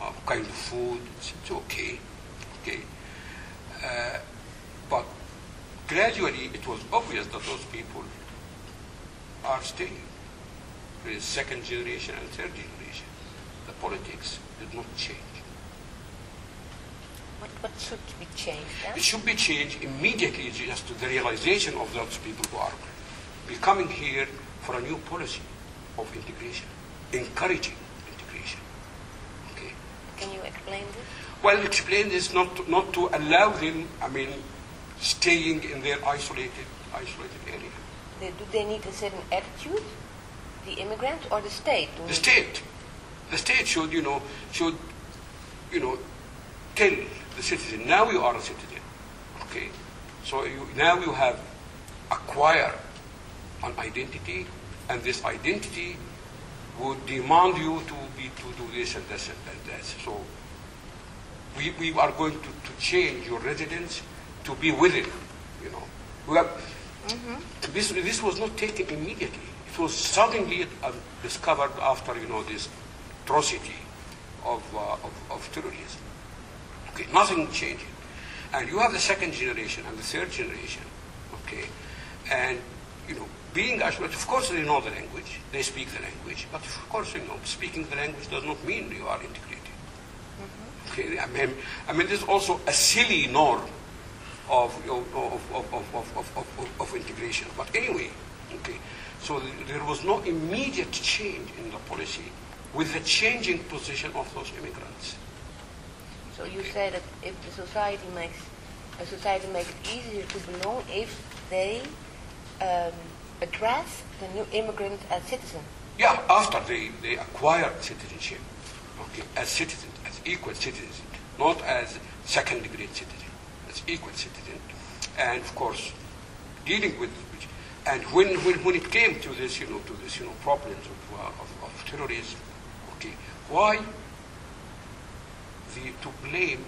S2: uh, kind of food. It's, it's okay, okay. Uh, but gradually, it was obvious that those people are staying. There is second generation and third generation. The politics did not change.
S1: What, what should be changed then?
S2: It should be changed immediately, just to the realization of those people who are becoming here for a new policy of integration, encouraging.
S1: Can you explain this?
S2: Well, explain this not to, not to allow them, I mean, staying in their isolated, isolated area.
S1: They, do they need a certain attitude, the immigrants or the state?
S2: The state, the state should, you know, should, you know, tell the citizen, now you are a citizen, okay? So you, now you have acquired an identity, and this identity would demand you to be to do this and this and that. that. So we, we are going to, to change your residence to be within, you know. We have, this, this was not taken immediately. It was suddenly uh, discovered after, you know, this atrocity of, uh, of, of terrorism. Okay, nothing changing. And you have the second generation and the third generation, okay, and, you know, being Ashkenazi, of course they know the language, they speak the language, but of course you know, speaking the language does not mean you are integrated. Mm-hmm. Okay, I mean, I mean, there's also a silly norm of, of, of, of, of, integration. But anyway, okay, so there was no immediate change in the policy with the changing position of those immigrants.
S1: So you okay. say that if the society makes a society makes it easier to belong if they um, address the new immigrant as citizen.
S2: Yeah, after they, they acquired citizenship, okay, as citizens, as equal citizens, not as second degree citizen, as equal citizen, and of course, dealing with, and when, when, when it came to this, you know, to this, you know, problems of, uh, of, of terrorism, okay, why the, to blame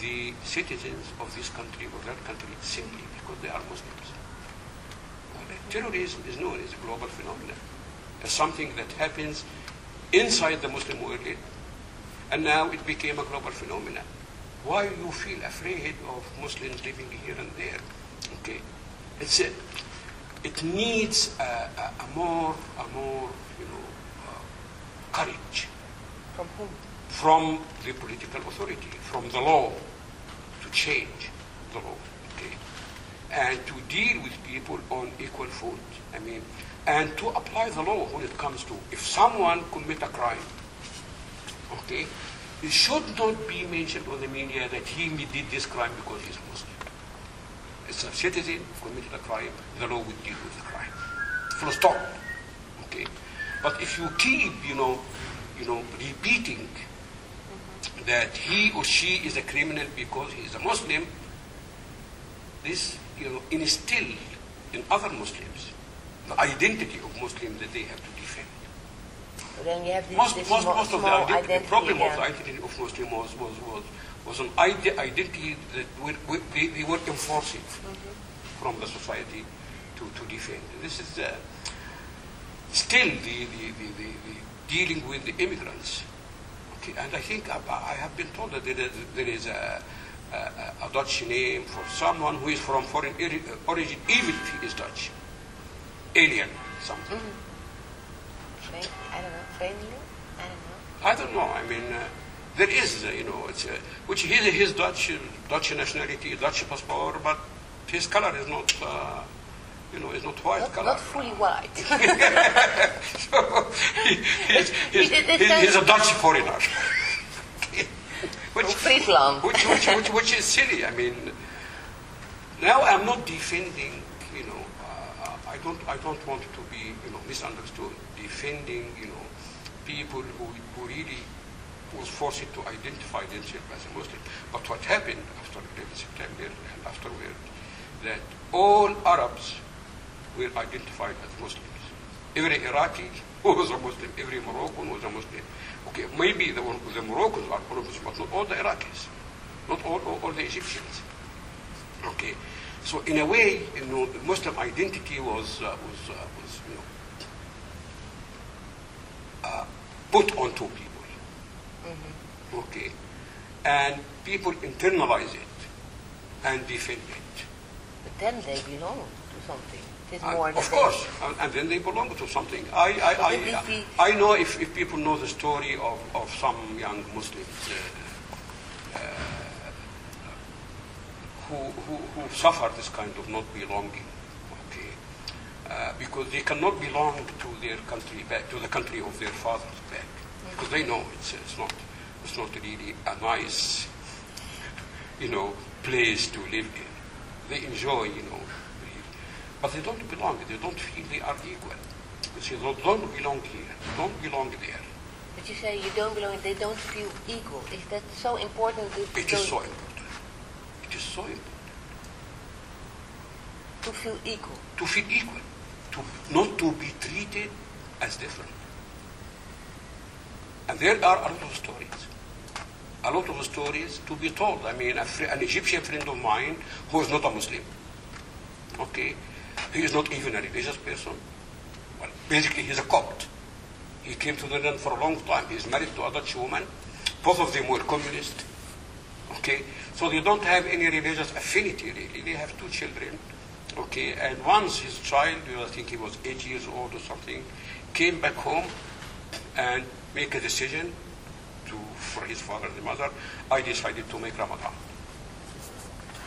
S2: the citizens of this country or that country simply because they are Muslims? Terrorism is known as a global phenomenon, as something that happens inside the Muslim world, and now it became a global phenomenon. Why you feel afraid of Muslims living here and there? Okay, it's a, it needs a, a, a more, a more, you know, uh, courage
S1: From whom?
S2: from the political authority, from the law, to change the law, and to deal with people on equal foot. I mean, and to apply the law when it comes to if someone commit a crime, okay, it should not be mentioned on the media that he did this crime because he's a Muslim. It's a citizen committed a crime, the law will deal with the crime. Full stop. Okay? But if you keep, you know, you know, repeating that he or she is a criminal because he is a Muslim, this, you know, instill in other Muslims the identity of Muslim that they have to defend.
S1: So then you have this,
S2: Most,
S1: this
S2: most, most of the,
S1: small
S2: identi- the
S1: identity
S2: problem of the identity of Muslim was, was, was, was an ide- identity that we, we, they, they were enforcing from the society to, to defend. This is uh, still the, the, the, the, the dealing with the immigrants. Okay, and I think I, I have been told that there is, there is a, a, Dutch name for someone who is from foreign origin, even if he is Dutch. Alien, something.
S1: Fam- I don't know? I don't know.
S2: I don't know. I mean, uh, there is, uh, you know, it's, uh, which he, his Dutch, uh, Dutch nationality, Dutch passport, but his color is not, uh, you know, is not white
S1: Not,
S2: color.
S1: not fully white.
S2: so he, he's, he's, he's, he's a Dutch foreigner. Which, which, which, which, which is silly. I mean, now I'm not defending, you know, uh, I don't, I don't want to be, you know, misunderstood. Defending, you know, people who, who really was forced to identify themselves as a Muslim. But what happened after 11 September and afterward, that all Arabs were identified as Muslims. Every Iraqi was a Muslim. Every Moroccan was a Muslim. Okay, maybe the, the Moroccans are Muslims, but not all the Iraqis, not all, all, all the Egyptians. Okay, so in a way, you know, the Muslim identity was uh, was uh, was you know uh, put onto people. Okay, and people internalize it and defend it.
S1: But then they belong to something. Is
S2: And
S1: more
S2: of course, and, and then they belong to something. I, I, I, I know if, if people know the story of, of some young Muslims uh, uh, who, who, who suffer this kind of not belonging, okay, uh, because they cannot belong to their country back, to the country of their fathers back, because they know it's, it's not it's not really a nice, you know, place to live in. They enjoy, you know, but they don't belong. They don't feel they are equal. Because they don't, belong here. They don't belong there.
S1: But you say you don't belong, they don't feel equal. Is that so important
S2: It so important. It is so important
S1: to feel equal?
S2: to feel equal, to not to be treated as different. And there are a lot of stories. A lot of stories to be told. I mean, an Egyptian friend of mine who is not a Muslim, okay, he is not even a religious person. Well, basically, he's a Copt. He came to the land for a long time. He's married to a Dutch woman. Both of them were communist. Okay, so they don't have any religious affinity really. They have two children. Okay, and once his child, I think he was eight years old or something, came back home and make a decision to for his father and mother. I decided to make Ramadan,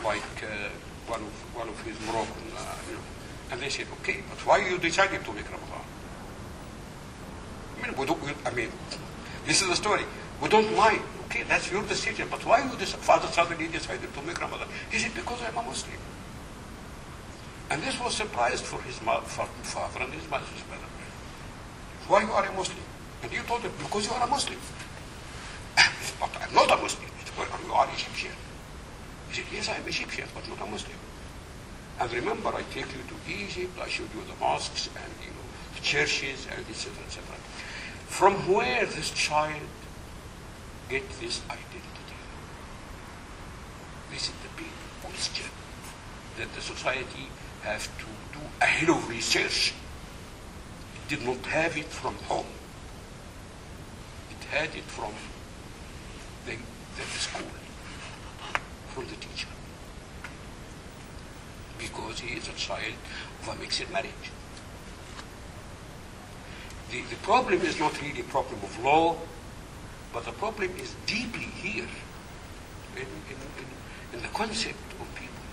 S2: like uh, one of one of his Moroccan, uh, you know. And they said, okay, but why you decided to make Ramadan? I mean, we don't, we, I mean, this is the story. We don't mind. Okay, that's your decision. But why you this father suddenly decided to make Ramadan? He said, because I'm a Muslim. And this was surprised for his fa- father and his mother. Why you are a Muslim? And you told him, because you are a Muslim. but I'm not a Muslim. Well, you are Egyptian. He said, yes, I'm Egyptian, but not a Muslim. And remember, I take you to Egypt, I showed you the mosques and you know the churches and etc. etc. From where this child get this identity? This is the big question that the society have to do a hell of research. It did not have it from home. It had it from the, the school, from the teacher because he is a child of a mixed marriage. The, the problem is not really a problem of law, but the problem is deeply here in, in, in, in the concept of people.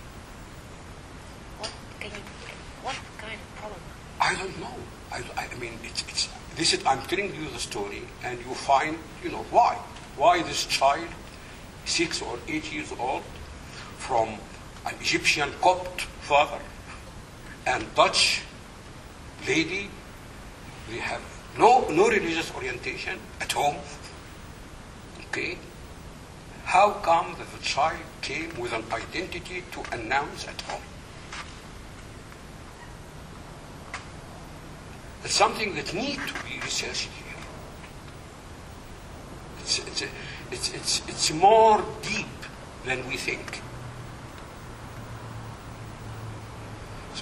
S1: What can you, what kind of problem?
S2: I don't know. I, I mean, it's, it's, this is, I'm telling you the story, and you find, you know, why. Why this child, six or eight years old, from an Egyptian Copt father and Dutch lady, they have no, no religious orientation at home. Okay? How come that the child came with an identity to announce at home? It's something that needs to be researched here. It's, it's, it's, it's, it's more deep than we think.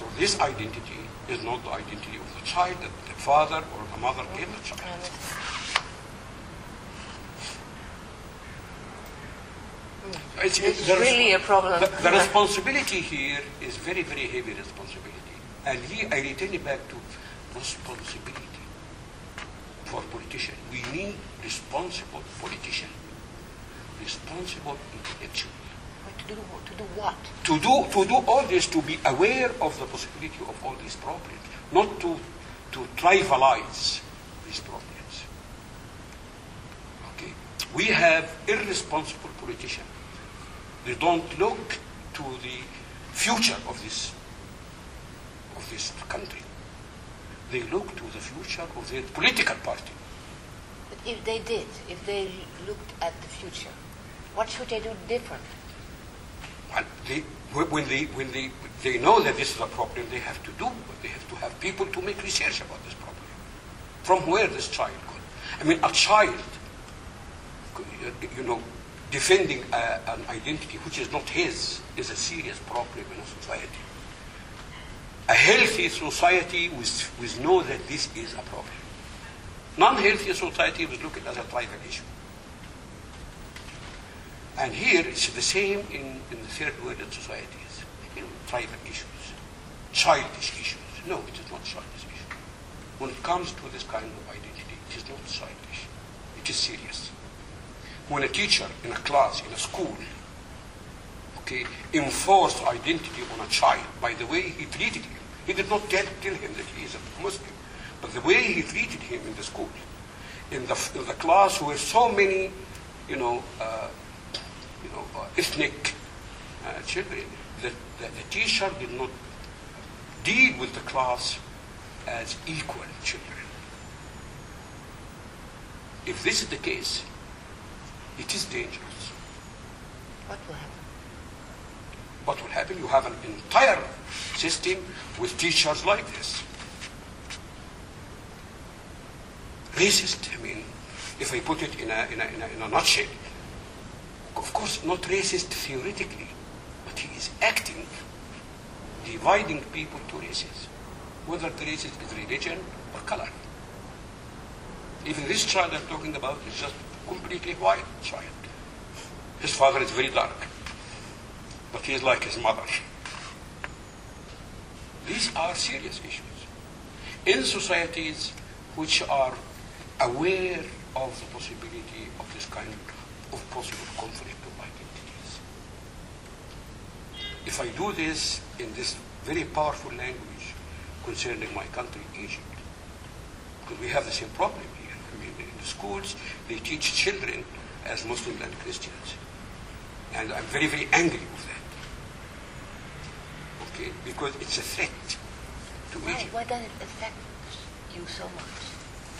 S2: So this identity is not the identity of the child that the father or the mother gave the child. It's,
S1: It's
S2: the
S1: really a problem.
S2: The, the responsibility here is very, very heavy responsibility. And here I return it back to responsibility for politicians. We need responsible politicians, responsible intellectuals.
S1: To do, to do what?
S2: To do, to do all this, to be aware of the possibility of all these problems, not to, to trivialize these problems. Okay? We have irresponsible politicians. They don't look to the future of this, of this country. They look to the future of their political party.
S1: But if they did, if they looked at the future, what should they do different?
S2: And they, when they, when they, they know that this is a problem, they have to do, they have to have people to make research about this problem. From where this child got. I mean, a child, you know, defending a, an identity which is not his is a serious problem in a society. A healthy society will, know that this is a problem. Non-healthy society will look at it as a tribal issue. And here it's the same in, in the third world societies. Know, tribal issues, childish issues. No, it is not childish issue. When it comes to this kind of identity, it is not childish. It is serious. When a teacher in a class, in a school, okay, enforced identity on a child by the way he treated him, he did not tell, tell him that he is a Muslim, but the way he treated him in the school, in the, in the class where so many, you know, uh, you know, uh, ethnic uh, children, that the, the teacher did not deal with the class as equal children. If this is the case, it is dangerous.
S1: What will happen?
S2: What will happen? You have an entire system with teachers like this. Racist, I mean, if I put it in a, in a, in a, in a nutshell. Of course, not racist theoretically, but he is acting, dividing people to races, whether the race is religion or color. Even this child I'm talking about is just completely white child. His father is very dark, but he is like his mother. These are serious issues. In societies which are aware of the possibility of this kind of possible conflict of identities. If I do this in this very powerful language concerning my country, Egypt, because we have the same problem here. I mean, in the schools, they teach children as Muslims and Christians. And I'm very, very angry with that. Okay? Because it's a threat to
S1: Why,
S2: Egypt.
S1: why does it affect you so much?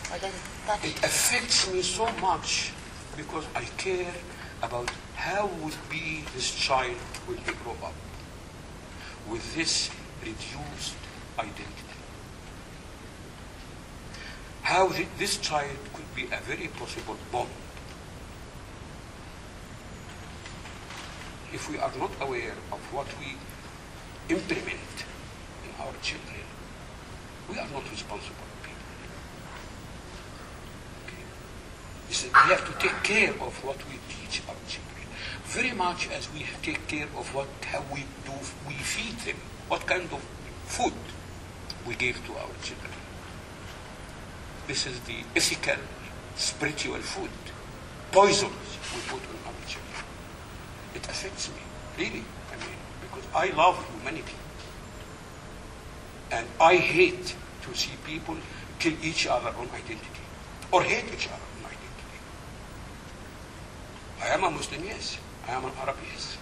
S1: Why does it touch
S2: It affects me so much because I care about how would be this child when he grow up with this reduced identity. How thi- this child could be a very possible bomb if we are not aware of what we implement in our children. We are not responsible people. Okay? This is- we have to take care of what we teach our children, very much as we take care of what how we do we feed them, what kind of food we give to our children. This is the ethical, spiritual food, poisons we put on our children. It affects me, really. I mean, because I love humanity. And I hate to see people kill each other on identity or hate each other. I am a Muslim, yes. I am an Arab, yes.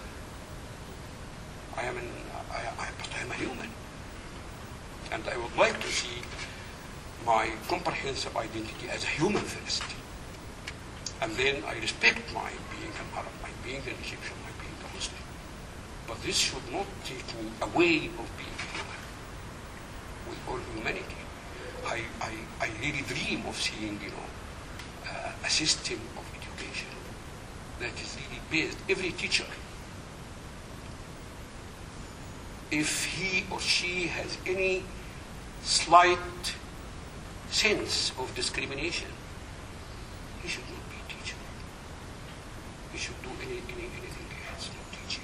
S2: I am an, I, I, but I am a human. And I would like to see my comprehensive identity as a human first. And then I respect my being an Arab, my being an Egyptian, my being a Muslim. But this should not take me away of being a human with all humanity. I, I, I really dream of seeing, you know, uh, a system that is really based, every teacher, if he or she has any slight sense of discrimination, he should not be a teacher. He should do any, any, anything else, not teaching.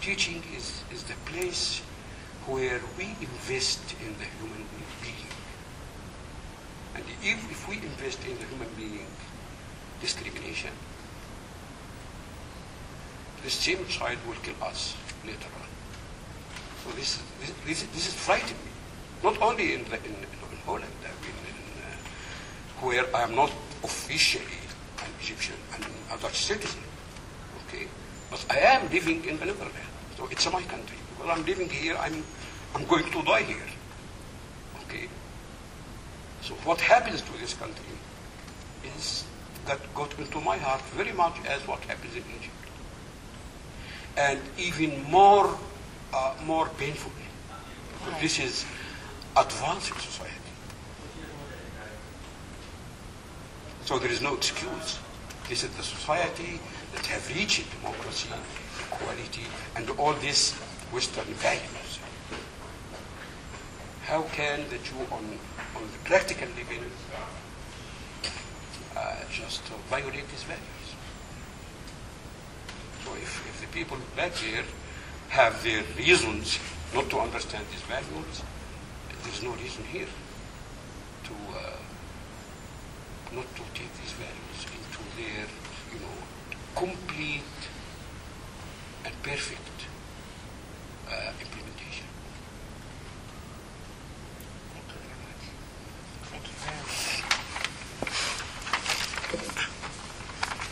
S2: Teaching is, is the place where we invest in the human being. And if, if we invest in the human being, discrimination, the same child will kill us later on. So this, is- this, this, this is frightening me. Not only in, the, in, in Holland, I mean, in, uh, where I am not officially an Egyptian and a Dutch citizen. Okay, but I am living in the Netherlands, so it's my country. Because I'm living here, I'm I'm going to die here. Okay. So what happens to this country is that got into my heart very much as what happens in Egypt, and even more uh, more painfully.
S1: Right.
S2: This is advancing society. So there is no excuse. This is the society that have reached democracy, equality, and all these Western values. How can the Jew on, on the practical level uh, just uh, violate these values? So if, if the people back there have their reasons not to understand these values, there's no reason here to uh, not to take these values into their, you know, complete and perfect uh, implementation.
S1: Thank you very much. Thank you very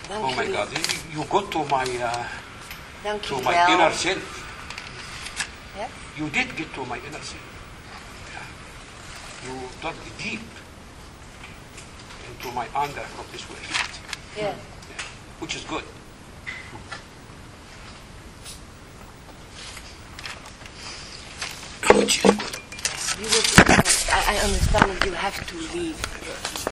S1: much. Dank
S2: oh my
S1: jullie-
S2: God, you- you got to my uh, to
S1: jullie
S2: my inner self.
S1: Yes?
S2: You did get to my inner self. Yeah. You dug deep into my anger from this world.
S1: Yes.
S2: Yeah. Which is good. Which is good.
S1: You would, I, I understand that you have to leave.